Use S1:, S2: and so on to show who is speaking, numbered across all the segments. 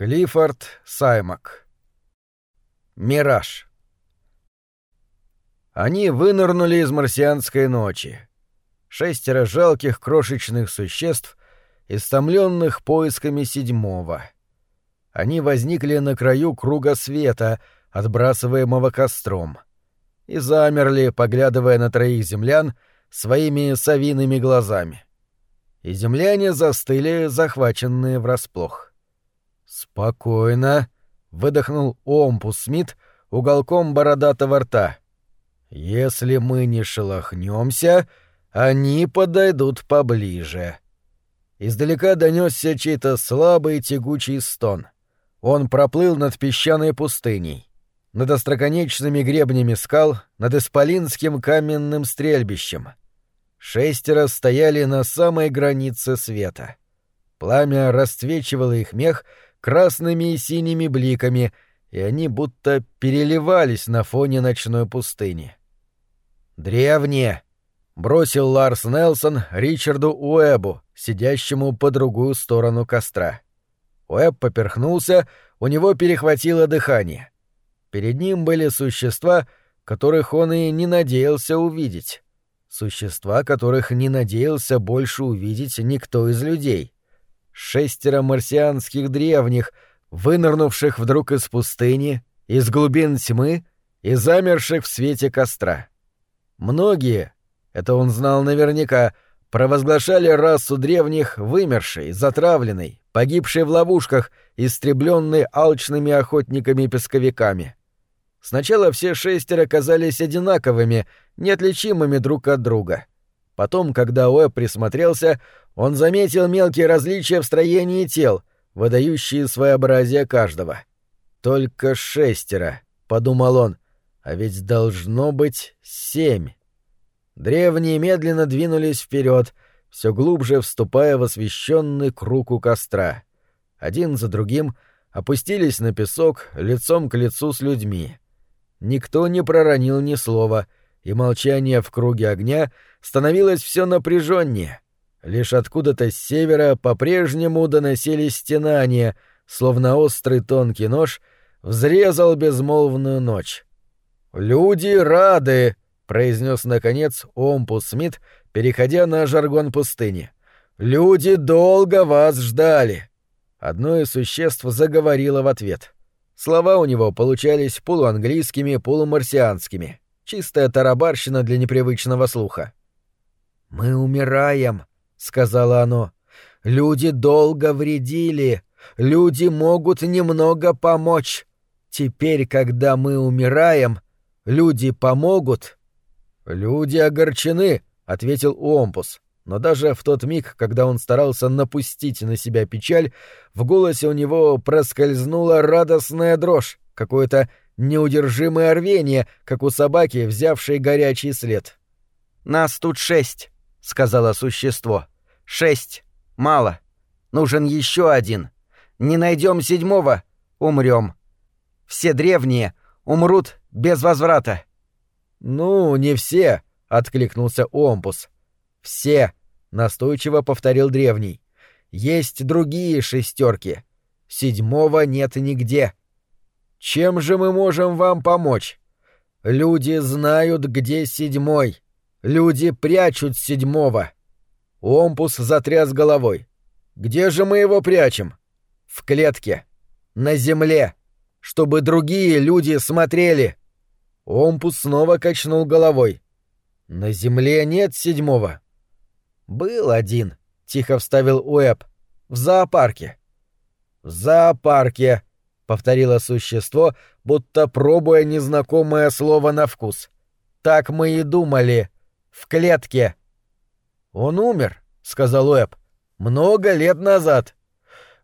S1: Клиффорд Саймак. Мираж. Они вынырнули из марсианской ночи. Шестеро жалких крошечных существ, истомленных поисками седьмого. Они возникли на краю круга света, отбрасываемого костром, и замерли, поглядывая на троих землян своими совиными глазами. И земляне застыли, захваченные врасплох. «Спокойно», — выдохнул Омпус Смит уголком бородатого рта. «Если мы не шелохнемся, они подойдут поближе». Издалека донесся чей-то слабый тягучий стон. Он проплыл над песчаной пустыней, над остроконечными гребнями скал, над исполинским каменным стрельбищем. Шестеро стояли на самой границе света. Пламя расцвечивало их мех красными и синими бликами, и они будто переливались на фоне ночной пустыни. «Древние!» — бросил Ларс Нелсон Ричарду Уэбу, сидящему по другую сторону костра. Уэб поперхнулся, у него перехватило дыхание. Перед ним были существа, которых он и не надеялся увидеть. Существа, которых не надеялся больше увидеть никто из людей. Шестеро марсианских древних, вынырнувших вдруг из пустыни, из глубин тьмы и замерших в свете костра. Многие, это он знал наверняка, провозглашали расу древних вымершей, затравленной, погибшей в ловушках, истребленной алчными охотниками-песковиками. Сначала все шестеро казались одинаковыми, неотличимыми друг от друга. Потом, когда Уэб присмотрелся, он заметил мелкие различия в строении тел, выдающие своеобразие каждого. «Только шестеро», — подумал он, а ведь должно быть семь. Древние медленно двинулись вперед, все глубже вступая в освещенный круг у костра. Один за другим опустились на песок лицом к лицу с людьми. Никто не проронил ни слова, и молчание в круге огня становилось все напряженнее. Лишь откуда-то с севера по-прежнему доносились стенания, словно острый тонкий нож взрезал безмолвную ночь. «Люди рады!» — произнес наконец Омпус Смит, переходя на жаргон пустыни. «Люди долго вас ждали!» Одно из существ заговорило в ответ. Слова у него получались полуанглийскими, полумарсианскими. Чистая тарабарщина для непривычного слуха. «Мы умираем», — сказала оно. «Люди долго вредили. Люди могут немного помочь. Теперь, когда мы умираем, Люди помогут?» «Люди огорчены», — ответил Уомпус. Но даже в тот миг, когда он старался напустить на себя печаль, в голосе у него проскользнула радостная дрожь, какое-то неудержимое рвение, как у собаки, взявшей горячий след. «Нас тут шесть», — сказала существо. «Шесть. Мало. Нужен еще один. Не найдем седьмого — умрем. Все древние умрут без возврата. Ну, не все, откликнулся Омпус. Все, настойчиво повторил древний. Есть другие шестерки. Седьмого нет нигде. Чем же мы можем вам помочь? Люди знают, где седьмой. Люди прячут седьмого. Омпус затряс головой. Где же мы его прячем? В клетке. На земле. Чтобы другие люди смотрели. Омпус снова качнул головой. «На земле нет седьмого». «Был один», — тихо вставил Уэб. «В зоопарке». «В зоопарке», — повторило существо, будто пробуя незнакомое слово на вкус. «Так мы и думали. В клетке». «Он умер», — сказал Уэб. «Много лет назад».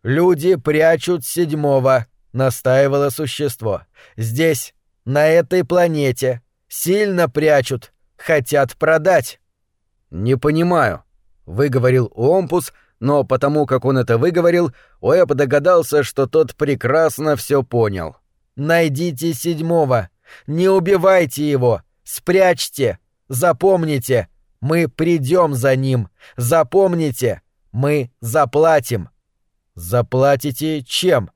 S1: «Люди прячут седьмого», — настаивало существо. «Здесь на этой планете. Сильно прячут. Хотят продать». «Не понимаю», — выговорил Омпус, но потому как он это выговорил, Уэб догадался, что тот прекрасно все понял. «Найдите седьмого. Не убивайте его. Спрячьте. Запомните. Мы придем за ним. Запомните. Мы заплатим». «Заплатите чем?»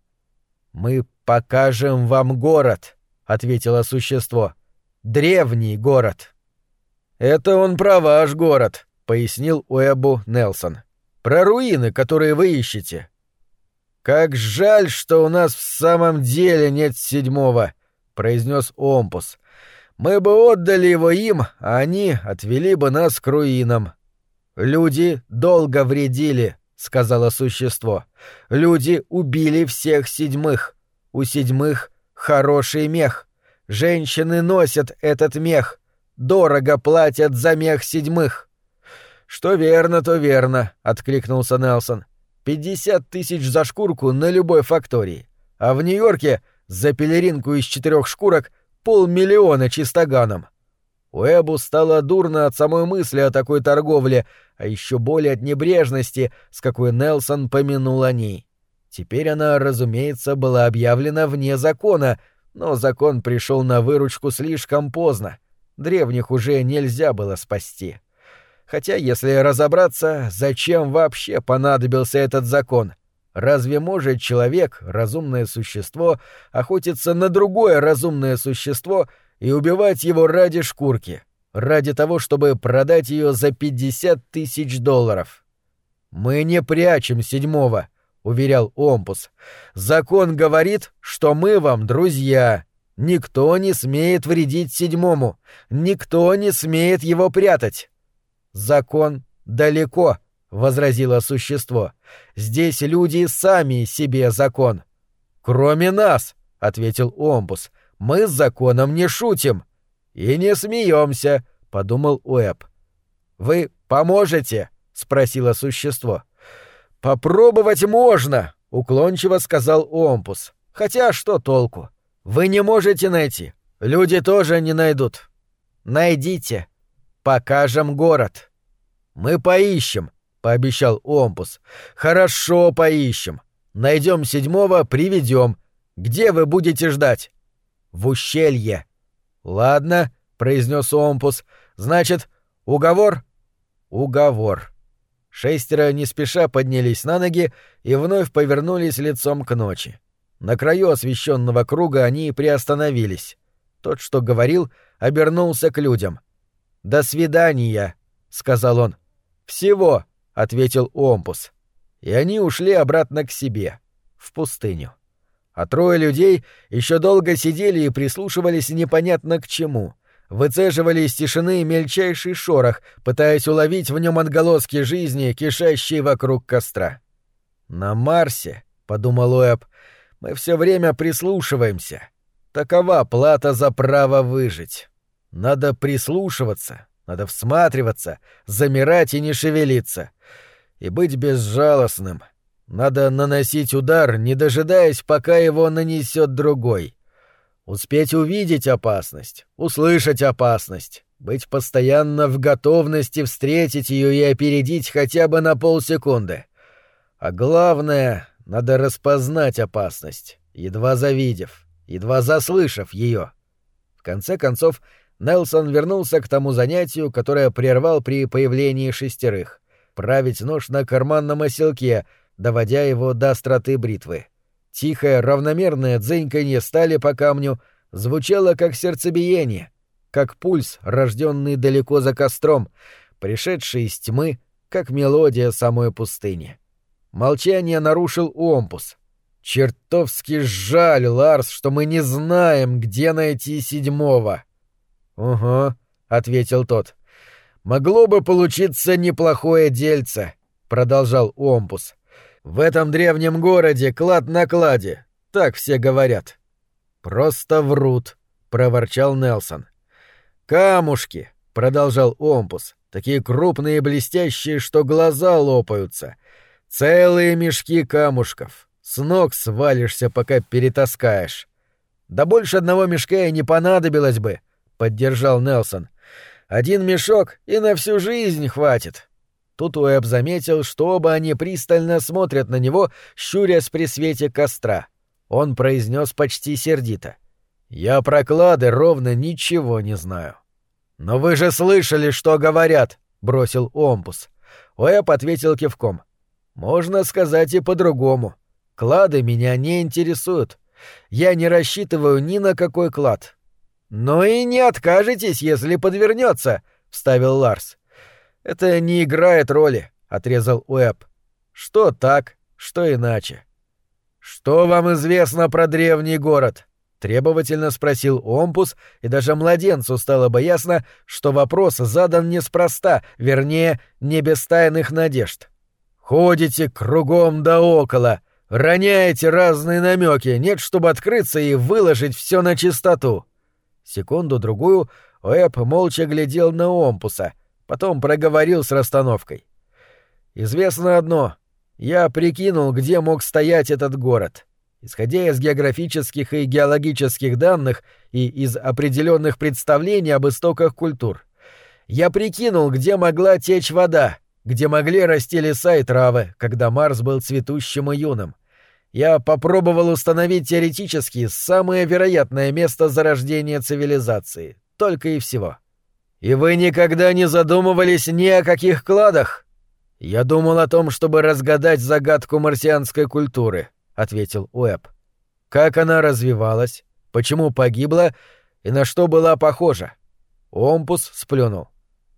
S1: «Мы покажем вам город», — ответило существо. «Древний город». «Это он про ваш город», — пояснил Уэбу Нелсон. «Про руины, которые вы ищете». «Как жаль, что у нас в самом деле нет седьмого», — произнес Омпус. «Мы бы отдали его им, а они отвели бы нас к руинам». «Люди долго вредили», — сказала существо. «Люди убили всех седьмых. У седьмых хороший мех. Женщины носят этот мех. Дорого платят за мех седьмых». «Что верно, то верно», — откликнулся Нелсон. «Пятьдесят тысяч за шкурку на любой фактории. А в Нью-Йорке за пелеринку из четырех шкурок полмиллиона чистоганом. Уэбу стало дурно от самой мысли о такой торговле, а еще более от небрежности, с какой Нелсон помянул о ней. Теперь она, разумеется, была объявлена вне закона, но закон пришел на выручку слишком поздно. Древних уже нельзя было спасти. Хотя, если разобраться, зачем вообще понадобился этот закон? Разве может человек, разумное существо, охотиться на другое разумное существо — и убивать его ради шкурки, ради того, чтобы продать ее за 50 тысяч долларов. «Мы не прячем седьмого», — уверял Омпус. «Закон говорит, что мы вам друзья. Никто не смеет вредить седьмому, никто не смеет его прятать». «Закон далеко», — возразило существо. «Здесь люди сами себе закон». «Кроме нас», — ответил Омпус. Мы с законом не шутим. И не смеемся, подумал Уэб. Вы поможете? спросило существо. Попробовать можно, уклончиво сказал Омпус. Хотя что толку? Вы не можете найти. Люди тоже не найдут. Найдите. Покажем город. Мы поищем, пообещал Омпус. Хорошо поищем. Найдем седьмого, приведем. Где вы будете ждать? в ущелье. Ладно, произнес Омпус. Значит, уговор? Уговор. Шестеро не спеша поднялись на ноги и вновь повернулись лицом к ночи. На краю освещенного круга они приостановились. Тот, что говорил, обернулся к людям. «До свидания», — сказал он. «Всего», — ответил Омпус. И они ушли обратно к себе, в пустыню а трое людей еще долго сидели и прислушивались непонятно к чему. Выцеживали из тишины мельчайший шорох, пытаясь уловить в нем отголоски жизни, кишащие вокруг костра. «На Марсе», — подумал Уэб, — «мы все время прислушиваемся. Такова плата за право выжить. Надо прислушиваться, надо всматриваться, замирать и не шевелиться. И быть безжалостным, надо наносить удар, не дожидаясь, пока его нанесет другой. Успеть увидеть опасность, услышать опасность, быть постоянно в готовности встретить ее и опередить хотя бы на полсекунды. А главное, надо распознать опасность, едва завидев, едва заслышав ее. В конце концов, Нелсон вернулся к тому занятию, которое прервал при появлении шестерых — править нож на карманном оселке — доводя его до остроты бритвы. Тихое, равномерное дзыньканье стали по камню звучало как сердцебиение, как пульс, рожденный далеко за костром, пришедший из тьмы, как мелодия самой пустыни. Молчание нарушил Омпус. «Чертовски жаль, Ларс, что мы не знаем, где найти седьмого». «Угу», — ответил тот. «Могло бы получиться неплохое дельце», — продолжал Омпус. В этом древнем городе клад на кладе, так все говорят. Просто врут, проворчал Нелсон. Камушки, продолжал Омпус, такие крупные и блестящие, что глаза лопаются. Целые мешки камушков. С ног свалишься, пока перетаскаешь. Да больше одного мешка и не понадобилось бы, поддержал Нелсон. Один мешок и на всю жизнь хватит. Тут Уэб заметил, что оба они пристально смотрят на него, щурясь при свете костра. Он произнес почти сердито. «Я про клады ровно ничего не знаю». «Но вы же слышали, что говорят!» — бросил Омпус. Уэб ответил кивком. «Можно сказать и по-другому. Клады меня не интересуют. Я не рассчитываю ни на какой клад». «Но и не откажетесь, если подвернется», — вставил Ларс. «Это не играет роли», — отрезал Уэб. «Что так, что иначе». «Что вам известно про древний город?» — требовательно спросил Омпус, и даже младенцу стало бы ясно, что вопрос задан неспроста, вернее, не без тайных надежд. «Ходите кругом да около, роняете разные намеки, нет, чтобы открыться и выложить все на чистоту». Секунду-другую Уэб молча глядел на Омпуса, потом проговорил с расстановкой. «Известно одно. Я прикинул, где мог стоять этот город. Исходя из географических и геологических данных и из определенных представлений об истоках культур. Я прикинул, где могла течь вода, где могли расти леса и травы, когда Марс был цветущим и юным. Я попробовал установить теоретически самое вероятное место зарождения цивилизации. Только и всего. И вы никогда не задумывались ни о каких кладах? Я думал о том, чтобы разгадать загадку марсианской культуры, ответил Уэб. Как она развивалась, почему погибла и на что была похожа? Омпус сплюнул.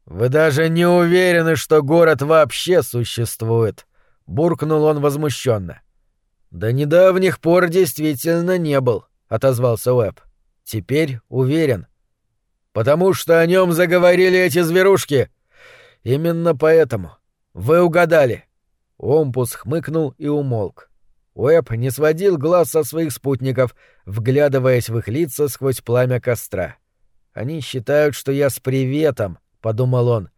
S1: Вы даже не уверены, что город вообще существует, буркнул он возмущенно. До недавних пор действительно не был, отозвался Уэб. Теперь уверен. Потому что о нем заговорили эти зверушки. Именно поэтому. Вы угадали. Омпус хмыкнул и умолк. Уэб не сводил глаз со своих спутников, вглядываясь в их лица сквозь пламя костра. Они считают, что я с приветом, подумал он.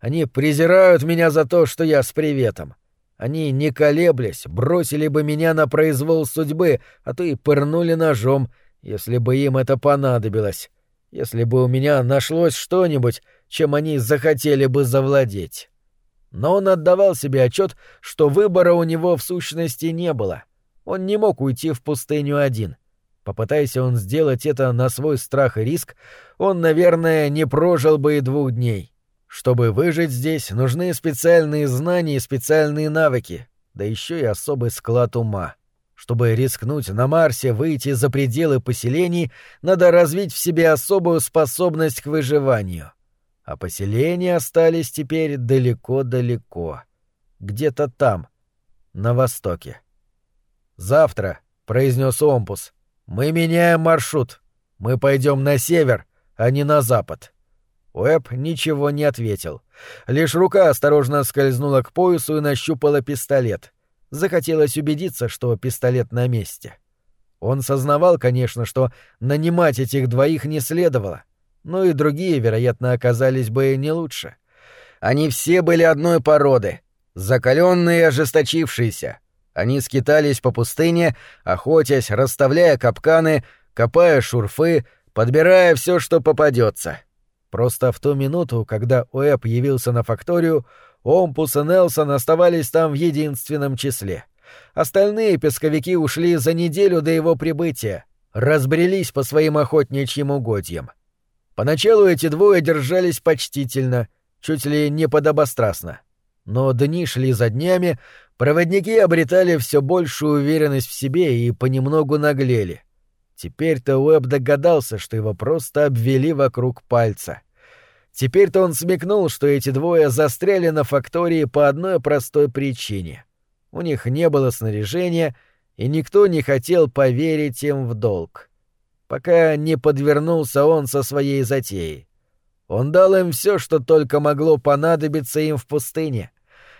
S1: Они презирают меня за то, что я с приветом. Они, не колеблясь, бросили бы меня на произвол судьбы, а то и пырнули ножом, если бы им это понадобилось, если бы у меня нашлось что-нибудь, чем они захотели бы завладеть. Но он отдавал себе отчет, что выбора у него в сущности не было. Он не мог уйти в пустыню один. Попытайся он сделать это на свой страх и риск, он, наверное, не прожил бы и двух дней. Чтобы выжить здесь, нужны специальные знания и специальные навыки, да еще и особый склад ума. Чтобы рискнуть на Марсе выйти за пределы поселений, надо развить в себе особую способность к выживанию. А поселения остались теперь далеко-далеко. Где-то там, на востоке. «Завтра», — произнес Омпус, — «мы меняем маршрут. Мы пойдем на север, а не на запад». Уэб ничего не ответил. Лишь рука осторожно скользнула к поясу и нащупала пистолет. Захотелось убедиться, что пистолет на месте. Он сознавал, конечно, что нанимать этих двоих не следовало, но и другие, вероятно, оказались бы не лучше. Они все были одной породы, закаленные и ожесточившиеся. Они скитались по пустыне, охотясь, расставляя капканы, копая шурфы, подбирая все, что попадется. — Просто в ту минуту, когда Уэб явился на факторию, Омпус и Нелсон оставались там в единственном числе. Остальные песковики ушли за неделю до его прибытия, разбрелись по своим охотничьим угодьям. Поначалу эти двое держались почтительно, чуть ли не подобострастно. Но дни шли за днями, проводники обретали все большую уверенность в себе и понемногу наглели — Теперь-то Уэб догадался, что его просто обвели вокруг пальца. Теперь-то он смекнул, что эти двое застряли на фактории по одной простой причине. У них не было снаряжения, и никто не хотел поверить им в долг. Пока не подвернулся он со своей затеей. Он дал им все, что только могло понадобиться им в пустыне.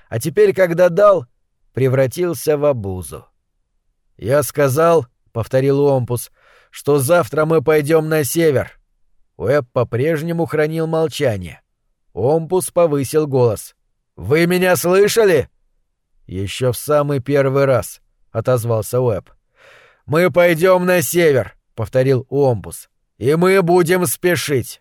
S1: А теперь, когда дал, превратился в обузу. «Я сказал», — повторил Омпус, — что завтра мы пойдем на север. Уэб по-прежнему хранил молчание. Омпус повысил голос. «Вы меня слышали?» «Еще в самый первый раз», — отозвался Уэб. «Мы пойдем на север», — повторил Омпус. «И мы будем спешить».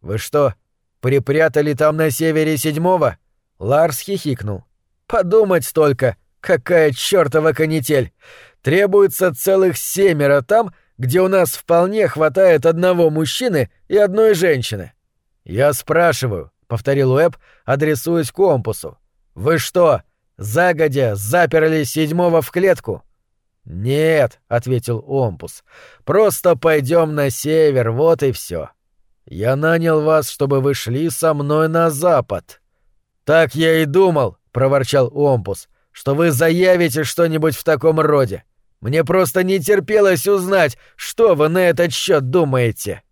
S1: «Вы что, припрятали там на севере седьмого?» Ларс хихикнул. «Подумать только, какая чертова канитель! Требуется целых семеро там, где у нас вполне хватает одного мужчины и одной женщины. Я спрашиваю, повторил Уэб, адресуясь к компасу. Вы что, загодя заперли седьмого в клетку? «Нет», — ответил Омпус, — «просто пойдем на север, вот и все. Я нанял вас, чтобы вы шли со мной на запад». «Так я и думал», — проворчал Омпус, — «что вы заявите что-нибудь в таком роде. Мне просто не терпелось узнать, что вы на этот счет думаете».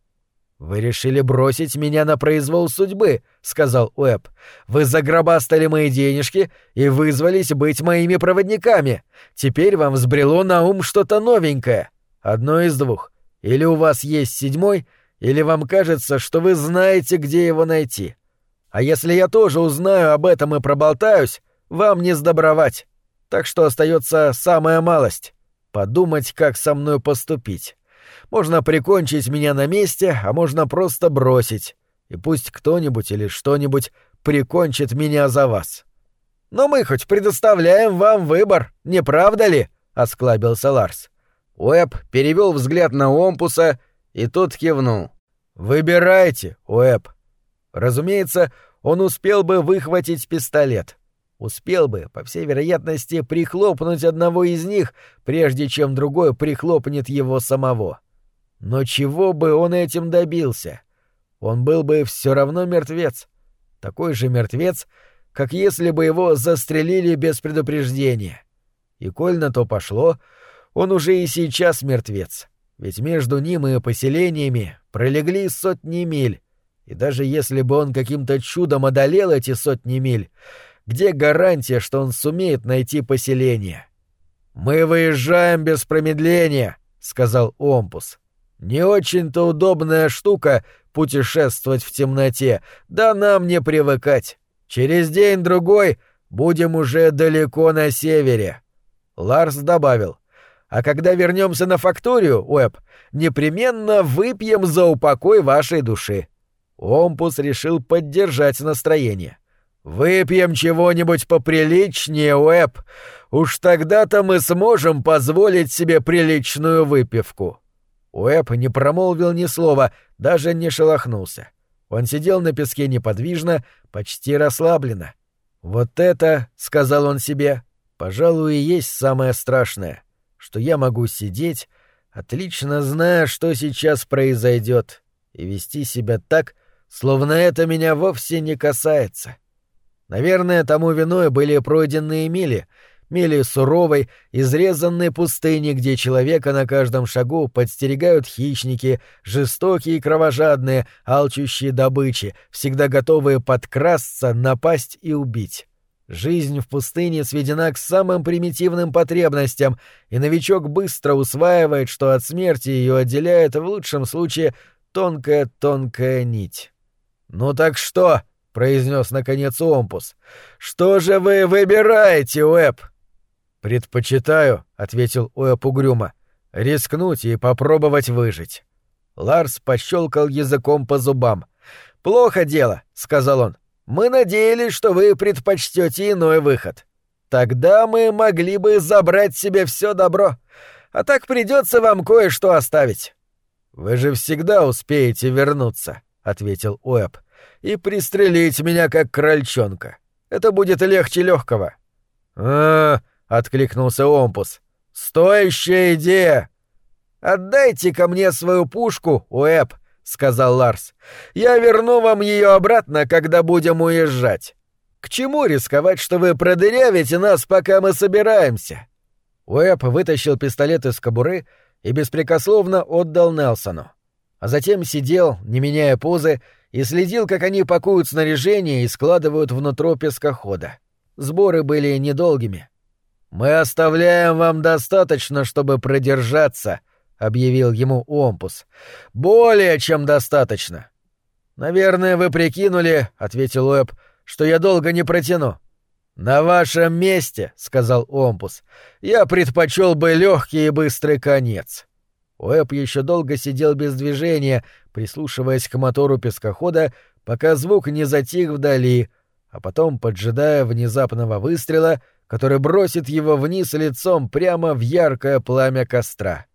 S1: «Вы решили бросить меня на произвол судьбы», — сказал Уэб. «Вы загробастали мои денежки и вызвались быть моими проводниками. Теперь вам взбрело на ум что-то новенькое. Одно из двух. Или у вас есть седьмой, или вам кажется, что вы знаете, где его найти. А если я тоже узнаю об этом и проболтаюсь, вам не сдобровать. Так что остается самая малость — подумать, как со мной поступить». Можно прикончить меня на месте, а можно просто бросить. И пусть кто-нибудь или что-нибудь прикончит меня за вас. Но мы хоть предоставляем вам выбор, не правда ли? осклабился Ларс. Уэб перевел взгляд на Омпуса, и тот кивнул. Выбирайте, Уэб. Разумеется, он успел бы выхватить пистолет. Успел бы, по всей вероятности, прихлопнуть одного из них, прежде чем другой прихлопнет его самого. Но чего бы он этим добился? Он был бы все равно мертвец. Такой же мертвец, как если бы его застрелили без предупреждения. И коль на то пошло, он уже и сейчас мертвец. Ведь между ним и поселениями пролегли сотни миль. И даже если бы он каким-то чудом одолел эти сотни миль, где гарантия, что он сумеет найти поселение? «Мы выезжаем без промедления», — сказал Омпус. Не очень-то удобная штука путешествовать в темноте, да нам не привыкать. Через день-другой будем уже далеко на севере. Ларс добавил. А когда вернемся на факторию, Уэб, непременно выпьем за упокой вашей души. Омпус решил поддержать настроение. Выпьем чего-нибудь поприличнее, Уэб. Уж тогда-то мы сможем позволить себе приличную выпивку. Уэб не промолвил ни слова, даже не шелохнулся. Он сидел на песке неподвижно, почти расслабленно. «Вот это, — сказал он себе, — пожалуй, и есть самое страшное, что я могу сидеть, отлично зная, что сейчас произойдет, и вести себя так, словно это меня вовсе не касается. Наверное, тому виной были пройденные мили — мили суровой, изрезанной пустыни, где человека на каждом шагу подстерегают хищники, жестокие и кровожадные, алчущие добычи, всегда готовые подкрасться, напасть и убить. Жизнь в пустыне сведена к самым примитивным потребностям, и новичок быстро усваивает, что от смерти ее отделяет в лучшем случае тонкая-тонкая нить. «Ну так что?» — произнес наконец Омпус. «Что же вы выбираете, Уэб?» «Предпочитаю», — ответил Уэп угрюмо, — «рискнуть и попробовать выжить». Ларс пощелкал языком по зубам. «Плохо дело», — сказал он. «Мы надеялись, что вы предпочтете иной выход. Тогда мы могли бы забрать себе все добро. А так придется вам кое-что оставить». «Вы же всегда успеете вернуться», — ответил Уэб, — «и пристрелить меня как крольчонка. Это будет легче легкого». «А-а-а», — откликнулся Омпус. «Стоящая идея!» «Отдайте ко мне свою пушку, Уэб», — сказал Ларс. «Я верну вам ее обратно, когда будем уезжать. К чему рисковать, что вы продырявите нас, пока мы собираемся?» Уэб вытащил пистолет из кобуры и беспрекословно отдал Нелсону. А затем сидел, не меняя позы, и следил, как они пакуют снаряжение и складывают внутрь пескохода. Сборы были недолгими — «Мы оставляем вам достаточно, чтобы продержаться», — объявил ему Омпус. «Более чем достаточно». «Наверное, вы прикинули», — ответил Уэб, — «что я долго не протяну». «На вашем месте», — сказал Омпус, — «я предпочел бы легкий и быстрый конец». Уэб еще долго сидел без движения, прислушиваясь к мотору пескохода, пока звук не затих вдали, а потом, поджидая внезапного выстрела, — который бросит его вниз лицом прямо в яркое пламя костра.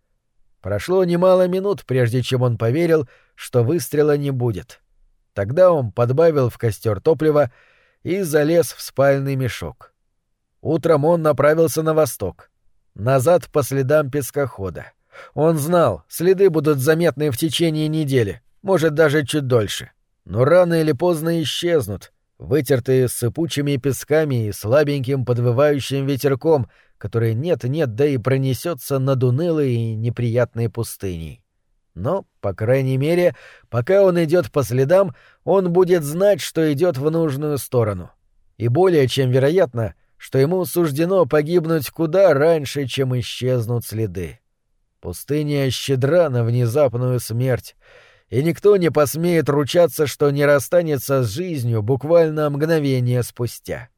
S1: Прошло немало минут, прежде чем он поверил, что выстрела не будет. Тогда он подбавил в костер топлива и залез в спальный мешок. Утром он направился на восток. назад по следам пескохода. Он знал, следы будут заметны в течение недели, может, даже чуть дольше. Но рано или поздно исчезнут, вытертые сыпучими песками и слабеньким подвывающим ветерком, который нет-нет, да и пронесется над унылой и неприятной пустыней. Но, по крайней мере, пока он идет по следам, он будет знать, что идет в нужную сторону. И более чем вероятно, что ему суждено погибнуть куда раньше, чем исчезнут следы. Пустыня щедра на внезапную смерть, и никто не посмеет ручаться, что не расстанется с жизнью буквально мгновение спустя.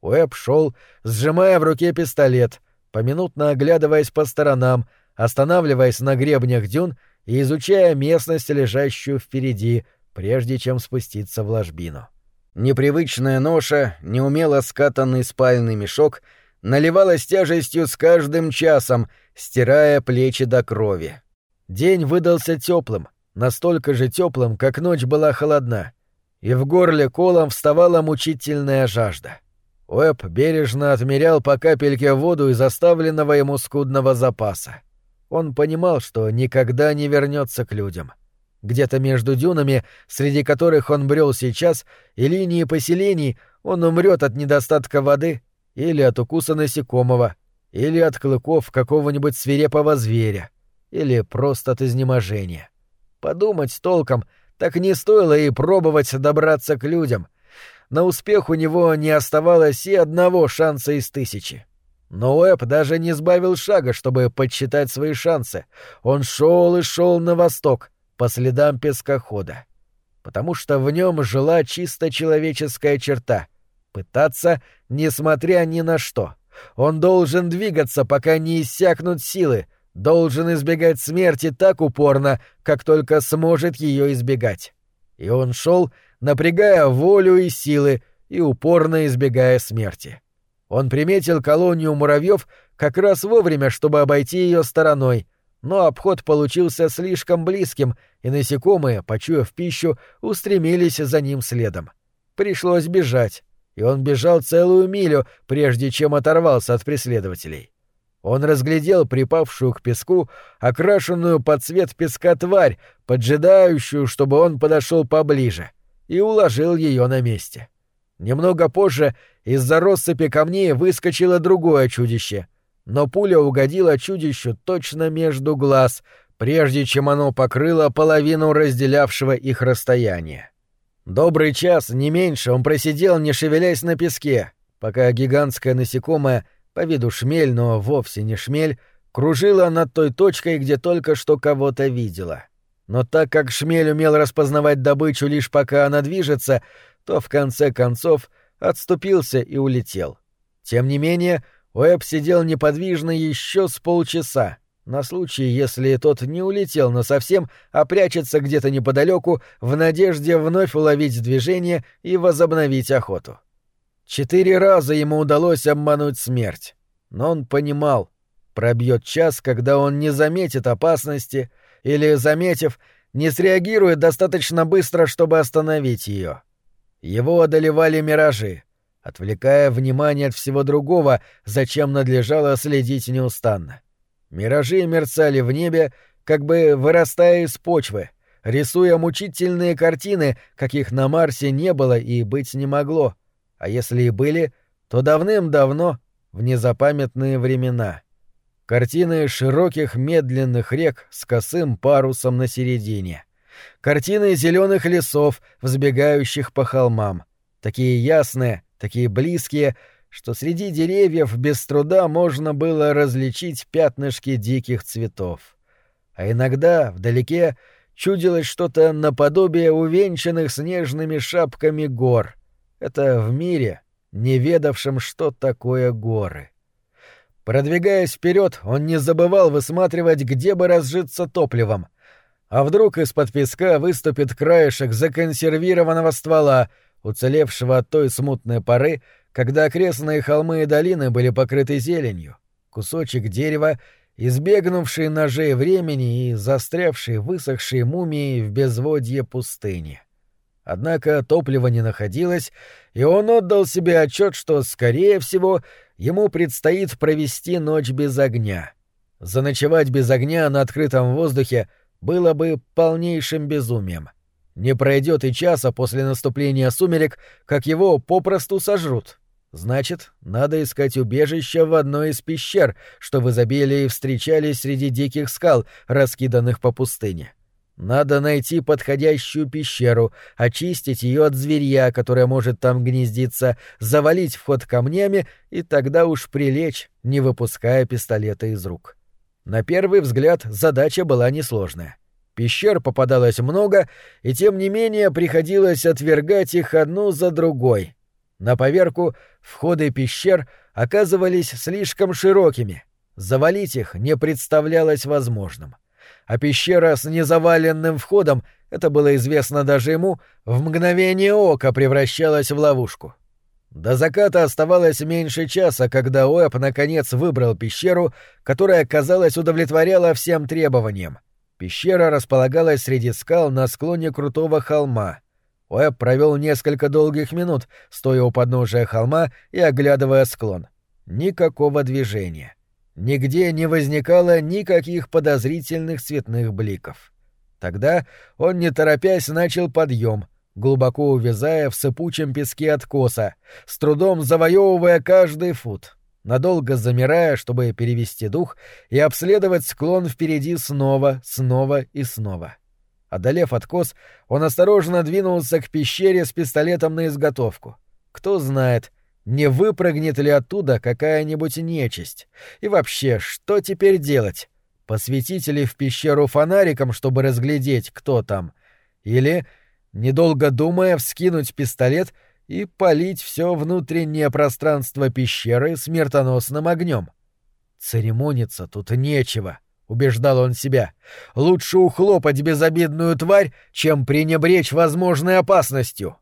S1: Уэб шел, сжимая в руке пистолет, поминутно оглядываясь по сторонам, останавливаясь на гребнях дюн и изучая местность, лежащую впереди, прежде чем спуститься в ложбину. Непривычная ноша, неумело скатанный спальный мешок наливалась тяжестью с каждым часом, стирая плечи до крови. День выдался теплым, настолько же теплым, как ночь была холодна, и в горле колом вставала мучительная жажда. Уэб бережно отмерял по капельке воду из оставленного ему скудного запаса. Он понимал, что никогда не вернется к людям. Где-то между дюнами, среди которых он брел сейчас, и линии поселений, он умрет от недостатка воды или от укуса насекомого, или от клыков какого-нибудь свирепого зверя, или просто от изнеможения. Подумать толком, так не стоило и пробовать добраться к людям — на успех у него не оставалось и одного шанса из тысячи. Но Уэб даже не сбавил шага, чтобы подсчитать свои шансы. Он шел и шел на восток, по следам пескохода. Потому что в нем жила чисто человеческая черта — пытаться, несмотря ни на что. Он должен двигаться, пока не иссякнут силы, должен избегать смерти так упорно, как только сможет ее избегать. И он шел, напрягая волю и силы и упорно избегая смерти. Он приметил колонию муравьев как раз вовремя, чтобы обойти ее стороной, но обход получился слишком близким, и насекомые, почуяв пищу, устремились за ним следом. Пришлось бежать, и он бежал целую милю, прежде чем оторвался от преследователей. Он разглядел припавшую к песку, окрашенную под цвет песка тварь, поджидающую, чтобы он подошел поближе — и уложил ее на месте. Немного позже из-за россыпи камней выскочило другое чудище, но пуля угодила чудищу точно между глаз, прежде чем оно покрыло половину разделявшего их расстояния. Добрый час, не меньше, он просидел, не шевелясь на песке, пока гигантское насекомое, по виду шмель, но вовсе не шмель, кружила над той точкой, где только что кого-то видела. Но так как шмель умел распознавать добычу лишь пока она движется, то в конце концов отступился и улетел. Тем не менее, Уэб сидел неподвижно еще с полчаса, на случай, если тот не улетел насовсем, а прячется где-то неподалеку в надежде вновь уловить движение и возобновить охоту. Четыре раза ему удалось обмануть смерть, но он понимал, пробьет час, когда он не заметит опасности — или, заметив, не среагирует достаточно быстро, чтобы остановить ее. Его одолевали миражи, отвлекая внимание от всего другого, зачем надлежало следить неустанно. Миражи мерцали в небе, как бы вырастая из почвы, рисуя мучительные картины, каких на Марсе не было и быть не могло, а если и были, то давным-давно, в незапамятные времена — Картины широких медленных рек с косым парусом на середине. Картины зеленых лесов, взбегающих по холмам. Такие ясные, такие близкие, что среди деревьев без труда можно было различить пятнышки диких цветов. А иногда, вдалеке, чудилось что-то наподобие увенчанных снежными шапками гор. Это в мире, не ведавшем, что такое горы. — Продвигаясь вперед, он не забывал высматривать, где бы разжиться топливом. А вдруг из-под песка выступит краешек законсервированного ствола, уцелевшего от той смутной поры, когда окрестные холмы и долины были покрыты зеленью. Кусочек дерева, избегнувший ножей времени и застрявший высохшей мумией в безводье пустыни. Однако топлива не находилось, и он отдал себе отчет, что, скорее всего, ему предстоит провести ночь без огня. Заночевать без огня на открытом воздухе было бы полнейшим безумием. Не пройдет и часа после наступления сумерек, как его попросту сожрут. Значит, надо искать убежище в одной из пещер, что в изобилии встречались среди диких скал, раскиданных по пустыне. Надо найти подходящую пещеру, очистить ее от зверья, которое может там гнездиться, завалить вход камнями и тогда уж прилечь, не выпуская пистолета из рук. На первый взгляд задача была несложная. Пещер попадалось много, и тем не менее приходилось отвергать их одну за другой. На поверку входы пещер оказывались слишком широкими. Завалить их не представлялось возможным. А пещера с незаваленным входом, это было известно даже ему, в мгновение ока превращалась в ловушку. До заката оставалось меньше часа, когда Уэб наконец выбрал пещеру, которая, казалось, удовлетворяла всем требованиям. Пещера располагалась среди скал на склоне крутого холма. Уэб провел несколько долгих минут, стоя у подножия холма и оглядывая склон. Никакого движения. Нигде не возникало никаких подозрительных цветных бликов. Тогда он, не торопясь, начал подъем, глубоко увязая в сыпучем песке откоса, с трудом завоевывая каждый фут надолго замирая, чтобы перевести дух и обследовать склон впереди снова, снова и снова. Одолев откос, он осторожно двинулся к пещере с пистолетом на изготовку. Кто знает, не выпрыгнет ли оттуда какая-нибудь нечисть. И вообще, что теперь делать? Посветить ли в пещеру фонариком, чтобы разглядеть, кто там? Или, недолго думая, вскинуть пистолет — и полить все внутреннее пространство пещеры смертоносным огнем. Церемониться тут нечего, убеждал он себя. Лучше ухлопать безобидную тварь, чем пренебречь возможной опасностью.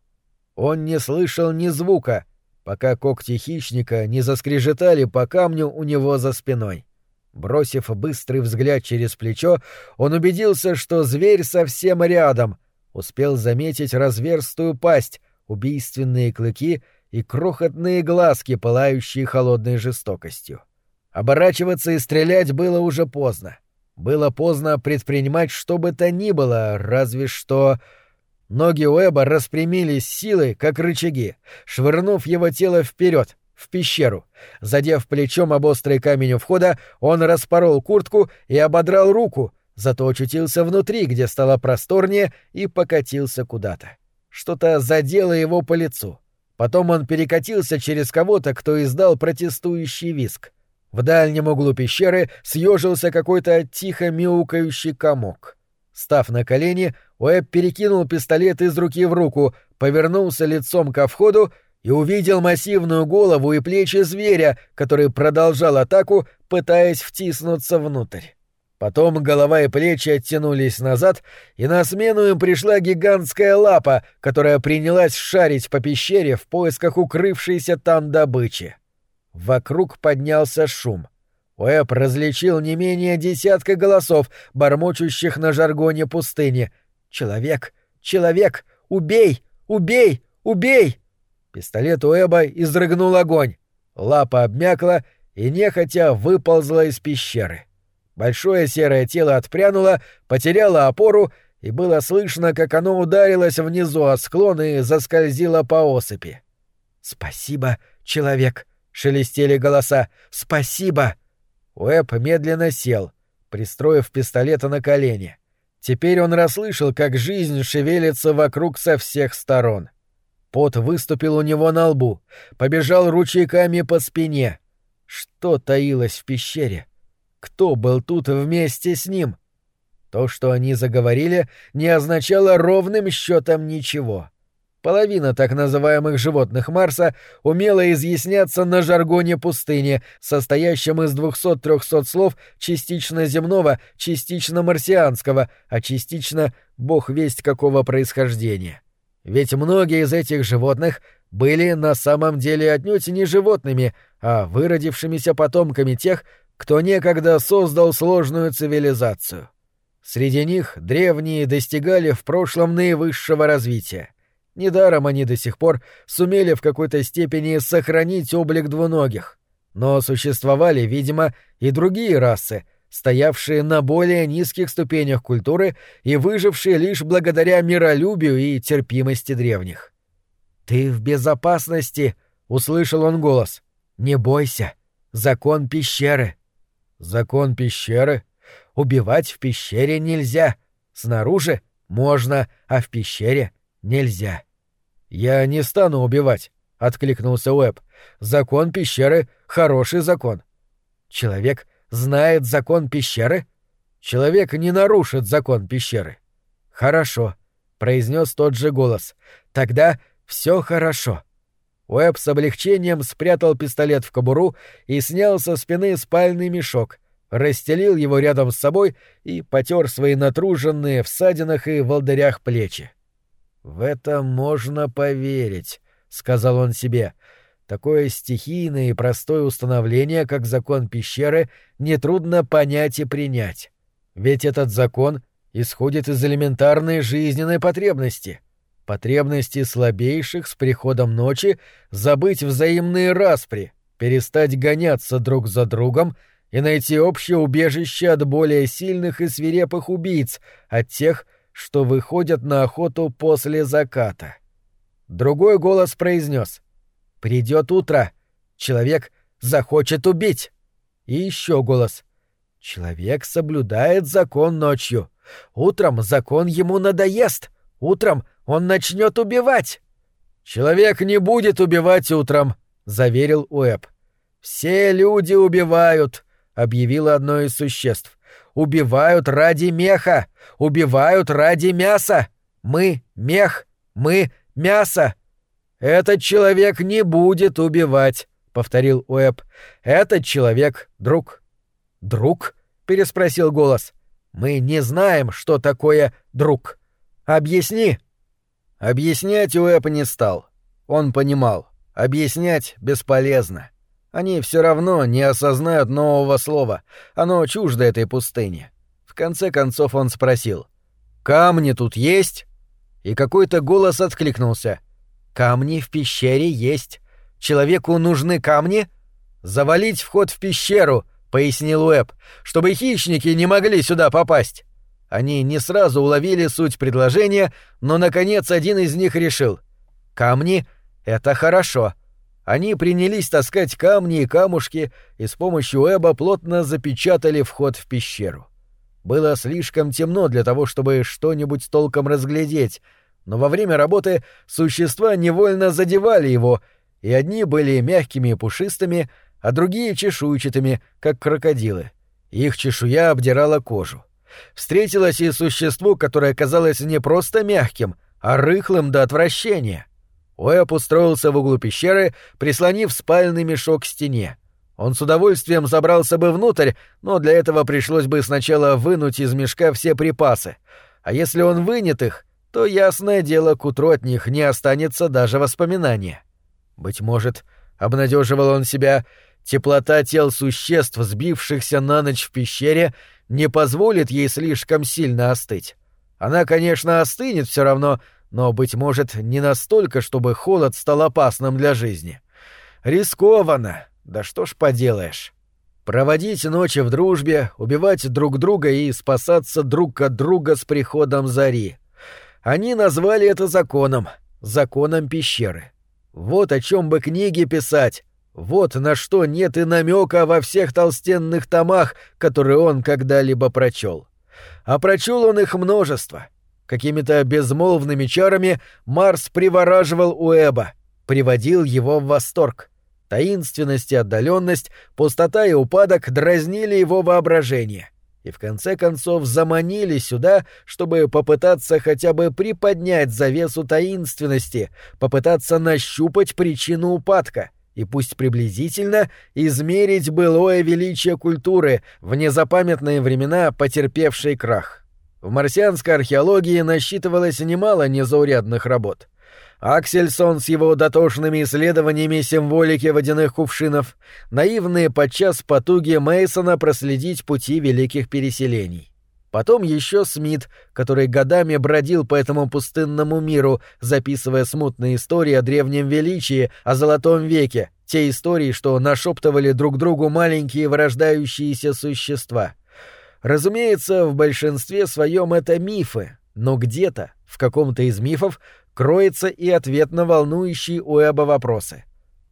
S1: Он не слышал ни звука, пока когти хищника не заскрежетали по камню у него за спиной. Бросив быстрый взгляд через плечо, он убедился, что зверь совсем рядом, успел заметить разверстую пасть, убийственные клыки и крохотные глазки, пылающие холодной жестокостью. Оборачиваться и стрелять было уже поздно. Было поздно предпринимать что бы то ни было, разве что... Ноги Уэба распрямились силой, как рычаги, швырнув его тело вперед, в пещеру. Задев плечом об острый камень у входа, он распорол куртку и ободрал руку, зато очутился внутри, где стало просторнее, и покатился куда-то. Что-то задело его по лицу. Потом он перекатился через кого-то, кто издал протестующий виск. В дальнем углу пещеры съежился какой-то тихо мяукающий комок. Став на колени, Уэб перекинул пистолет из руки в руку, повернулся лицом ко входу и увидел массивную голову и плечи зверя, который продолжал атаку, пытаясь втиснуться внутрь. Потом голова и плечи оттянулись назад, и на смену им пришла гигантская лапа, которая принялась шарить по пещере в поисках укрывшейся там добычи. Вокруг поднялся шум. Уэб различил не менее десятка голосов, бормочущих на жаргоне пустыни. «Человек! Человек! Убей! Убей! Убей!» Пистолет Уэба изрыгнул огонь. Лапа обмякла и нехотя выползла из пещеры. Большое серое тело отпрянуло, потеряло опору, и было слышно, как оно ударилось внизу о склон и заскользило по осыпи. «Спасибо, человек!» — шелестели голоса. «Спасибо!» Уэб медленно сел, пристроив пистолета на колени. Теперь он расслышал, как жизнь шевелится вокруг со всех сторон. Пот выступил у него на лбу, побежал ручейками по спине. Что таилось в пещере? кто был тут вместе с ним. То, что они заговорили, не означало ровным счетом ничего. Половина так называемых животных Марса умела изъясняться на жаргоне пустыни, состоящем из 200-300 слов частично земного, частично марсианского, а частично бог весть какого происхождения. Ведь многие из этих животных были на самом деле отнюдь не животными, а выродившимися потомками тех, кто некогда создал сложную цивилизацию. Среди них древние достигали в прошлом наивысшего развития. Недаром они до сих пор сумели в какой-то степени сохранить облик двуногих. Но существовали, видимо, и другие расы, стоявшие на более низких ступенях культуры и выжившие лишь благодаря миролюбию и терпимости древних. «Ты в безопасности!» — услышал он голос. «Не бойся! Закон пещеры!» «Закон пещеры?» «Убивать в пещере нельзя. Снаружи можно, а в пещере нельзя». «Я не стану убивать», — откликнулся Уэб. «Закон пещеры — хороший закон». «Человек знает закон пещеры?» «Человек не нарушит закон пещеры». «Хорошо», — произнес тот же голос. «Тогда все хорошо». Уэб с облегчением спрятал пистолет в кобуру и снял со спины спальный мешок, расстелил его рядом с собой и потер свои натруженные в садинах и волдырях плечи. «В это можно поверить», — сказал он себе. «Такое стихийное и простое установление, как закон пещеры, нетрудно понять и принять. Ведь этот закон исходит из элементарной жизненной потребности — потребности слабейших с приходом ночи забыть взаимные распри, перестать гоняться друг за другом и найти общее убежище от более сильных и свирепых убийц, от тех, что выходят на охоту после заката. Другой голос произнес «Придет утро, человек захочет убить». И еще голос «Человек соблюдает закон ночью, утром закон ему надоест, утром он начнет убивать. Человек не будет убивать утром, заверил Уэб. Все люди убивают, объявило одно из существ. Убивают ради меха, убивают ради мяса. Мы мех, мы мясо. Этот человек не будет убивать, повторил Уэб. Этот человек друг. Друг? переспросил голос. Мы не знаем, что такое друг. Объясни. Объяснять Уэб не стал. Он понимал. Объяснять бесполезно. Они все равно не осознают нового слова. Оно чуждо этой пустыне. В конце концов он спросил. «Камни тут есть?» И какой-то голос откликнулся. «Камни в пещере есть. Человеку нужны камни?» «Завалить вход в пещеру», — пояснил Уэб, «чтобы хищники не могли сюда попасть». Они не сразу уловили суть предложения, но, наконец, один из них решил. «Камни — это хорошо». Они принялись таскать камни и камушки и с помощью Эба плотно запечатали вход в пещеру. Было слишком темно для того, чтобы что-нибудь толком разглядеть, но во время работы существа невольно задевали его, и одни были мягкими и пушистыми, а другие чешуйчатыми, как крокодилы. Их чешуя обдирала кожу встретилось и существу, которое казалось не просто мягким, а рыхлым до отвращения. Уэб устроился в углу пещеры, прислонив спальный мешок к стене. Он с удовольствием забрался бы внутрь, но для этого пришлось бы сначала вынуть из мешка все припасы. А если он вынет их, то, ясное дело, к утру от них не останется даже воспоминания. Быть может, обнадеживал он себя, теплота тел существ, сбившихся на ночь в пещере, не позволит ей слишком сильно остыть. Она, конечно, остынет все равно, но, быть может, не настолько, чтобы холод стал опасным для жизни. Рискованно. Да что ж поделаешь. Проводить ночи в дружбе, убивать друг друга и спасаться друг от друга с приходом зари. Они назвали это законом, законом пещеры. Вот о чем бы книги писать, вот на что нет и намека во всех толстенных томах, которые он когда-либо прочел. А прочел он их множество. Какими-то безмолвными чарами Марс привораживал Уэба, приводил его в восторг. Таинственность и отдаленность, пустота и упадок дразнили его воображение и в конце концов заманили сюда, чтобы попытаться хотя бы приподнять завесу таинственности, попытаться нащупать причину упадка — и пусть приблизительно измерить былое величие культуры в незапамятные времена потерпевшей крах. В марсианской археологии насчитывалось немало незаурядных работ. Аксельсон с его дотошными исследованиями символики водяных кувшинов, наивные подчас потуги Мейсона проследить пути великих переселений. Потом еще Смит, который годами бродил по этому пустынному миру, записывая смутные истории о древнем величии, о золотом веке, те истории, что нашептывали друг другу маленькие вырождающиеся существа. Разумеется, в большинстве своем это мифы, но где-то, в каком-то из мифов, кроется и ответ на волнующие Уэба вопросы.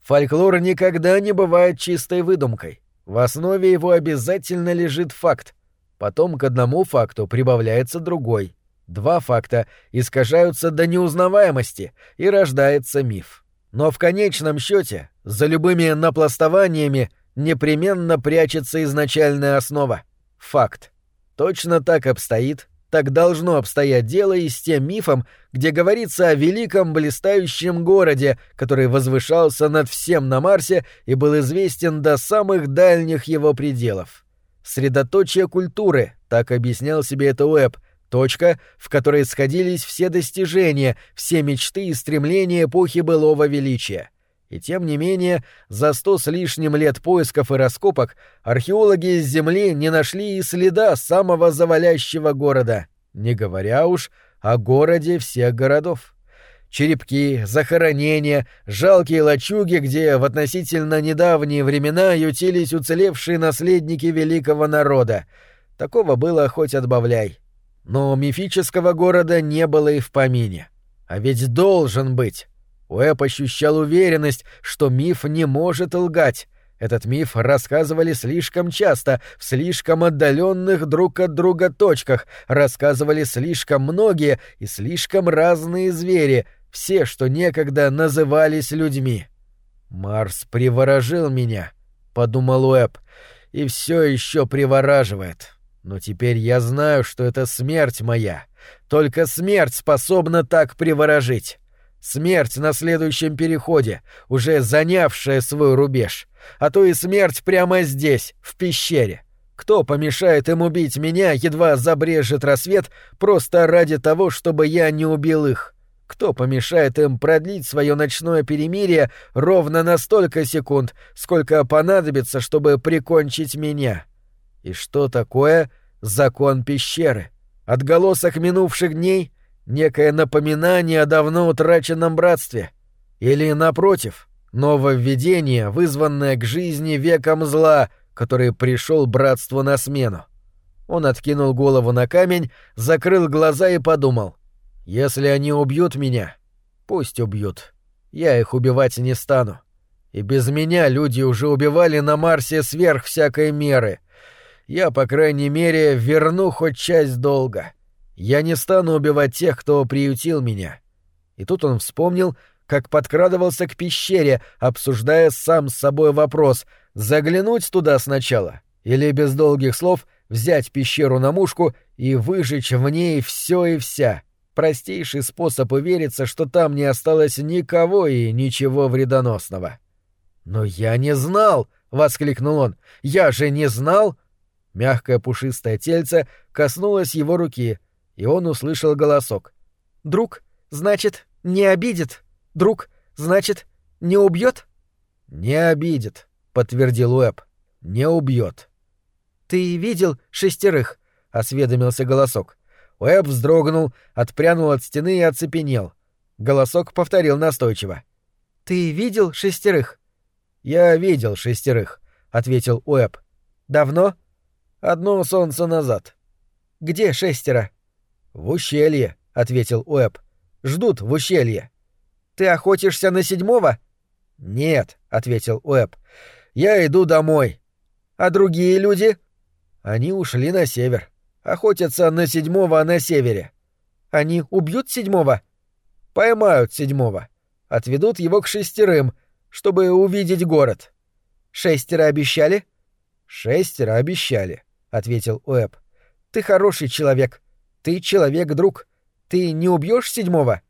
S1: Фольклор никогда не бывает чистой выдумкой. В основе его обязательно лежит факт. Потом к одному факту прибавляется другой. Два факта искажаются до неузнаваемости, и рождается миф. Но в конечном счете за любыми напластованиями непременно прячется изначальная основа — факт. Точно так обстоит, так должно обстоять дело и с тем мифом, где говорится о великом блистающем городе, который возвышался над всем на Марсе и был известен до самых дальних его пределов. Средоточие культуры, так объяснял себе это Уэбб, точка, в которой сходились все достижения, все мечты и стремления эпохи былого величия. И тем не менее, за сто с лишним лет поисков и раскопок археологи из Земли не нашли и следа самого завалящего города, не говоря уж о городе всех городов. Черепки, захоронения, жалкие лачуги, где в относительно недавние времена ютились уцелевшие наследники великого народа. Такого было хоть отбавляй. Но мифического города не было и в помине. А ведь должен быть. Уэб ощущал уверенность, что миф не может лгать. Этот миф рассказывали слишком часто, в слишком отдаленных друг от друга точках, рассказывали слишком многие и слишком разные звери, все, что некогда назывались людьми. «Марс приворожил меня», — подумал Уэб, — «и все еще привораживает. Но теперь я знаю, что это смерть моя. Только смерть способна так приворожить». Смерть на следующем переходе, уже занявшая свой рубеж. А то и смерть прямо здесь, в пещере. Кто помешает им убить меня, едва забрежет рассвет, просто ради того, чтобы я не убил их? Кто помешает им продлить свое ночное перемирие ровно на столько секунд, сколько понадобится, чтобы прикончить меня? И что такое закон пещеры? Отголосок минувших дней? Некое напоминание о давно утраченном братстве? Или, напротив, нововведение, вызванное к жизни веком зла, который пришел братству на смену? Он откинул голову на камень, закрыл глаза и подумал. «Если они убьют меня, пусть убьют. Я их убивать не стану. И без меня люди уже убивали на Марсе сверх всякой меры. Я, по крайней мере, верну хоть часть долга. Я не стану убивать тех, кто приютил меня. И тут он вспомнил, как подкрадывался к пещере, обсуждая сам с собой вопрос, заглянуть туда сначала или без долгих слов взять пещеру на мушку и выжечь в ней все и вся. Простейший способ увериться, что там не осталось никого и ничего вредоносного. «Но я не знал!» — воскликнул он. «Я же не знал!» Мягкое пушистое тельце коснулось его руки, и он услышал голосок. «Друг, значит, не обидит? Друг, значит, не убьет?» «Не обидит», — подтвердил Уэб. «Не убьет». «Ты видел шестерых?» — осведомился голосок. Уэб вздрогнул, отпрянул от стены и оцепенел. Голосок повторил настойчиво. «Ты видел шестерых?» «Я видел шестерых», — ответил Уэб. «Давно?» «Одно солнце назад». «Где шестеро?» «В ущелье», — ответил Уэб. «Ждут в ущелье». «Ты охотишься на седьмого?» «Нет», — ответил Уэб. «Я иду домой». «А другие люди?» «Они ушли на север. Охотятся на седьмого на севере». «Они убьют седьмого?» «Поймают седьмого. Отведут его к шестерым, чтобы увидеть город». «Шестеро обещали?» «Шестеро обещали», — ответил Уэб. «Ты хороший человек. Ты человек-друг. Ты не убьешь седьмого?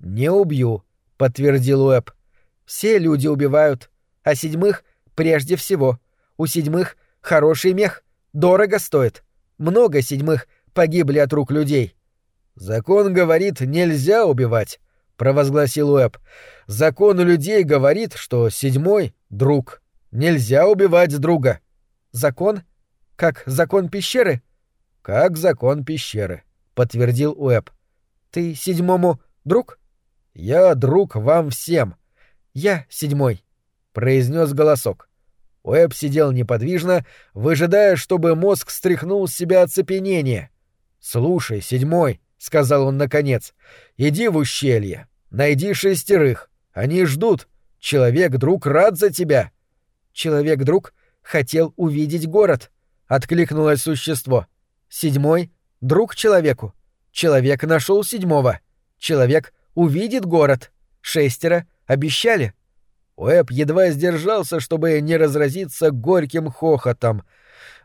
S1: Не убью, подтвердил Уэб. Все люди убивают, а седьмых прежде всего. У седьмых хороший мех, дорого стоит. Много седьмых погибли от рук людей. Закон говорит, нельзя убивать, провозгласил Уэб. Закон людей говорит, что седьмой друг. Нельзя убивать друга. Закон? Как закон пещеры? Как закон пещеры подтвердил Уэб. Ты седьмому друг? Я друг вам всем. Я седьмой. произнес голосок. Уэб сидел неподвижно, выжидая, чтобы мозг стряхнул с себя оцепенение. «Слушай, седьмой», — сказал он наконец, — «иди в ущелье, найди шестерых, они ждут, человек-друг рад за тебя». «Человек-друг хотел увидеть город», — откликнулось существо. «Седьмой — друг человеку. Человек нашел седьмого. Человек увидит город. Шестеро обещали». Уэб едва сдержался, чтобы не разразиться горьким хохотом.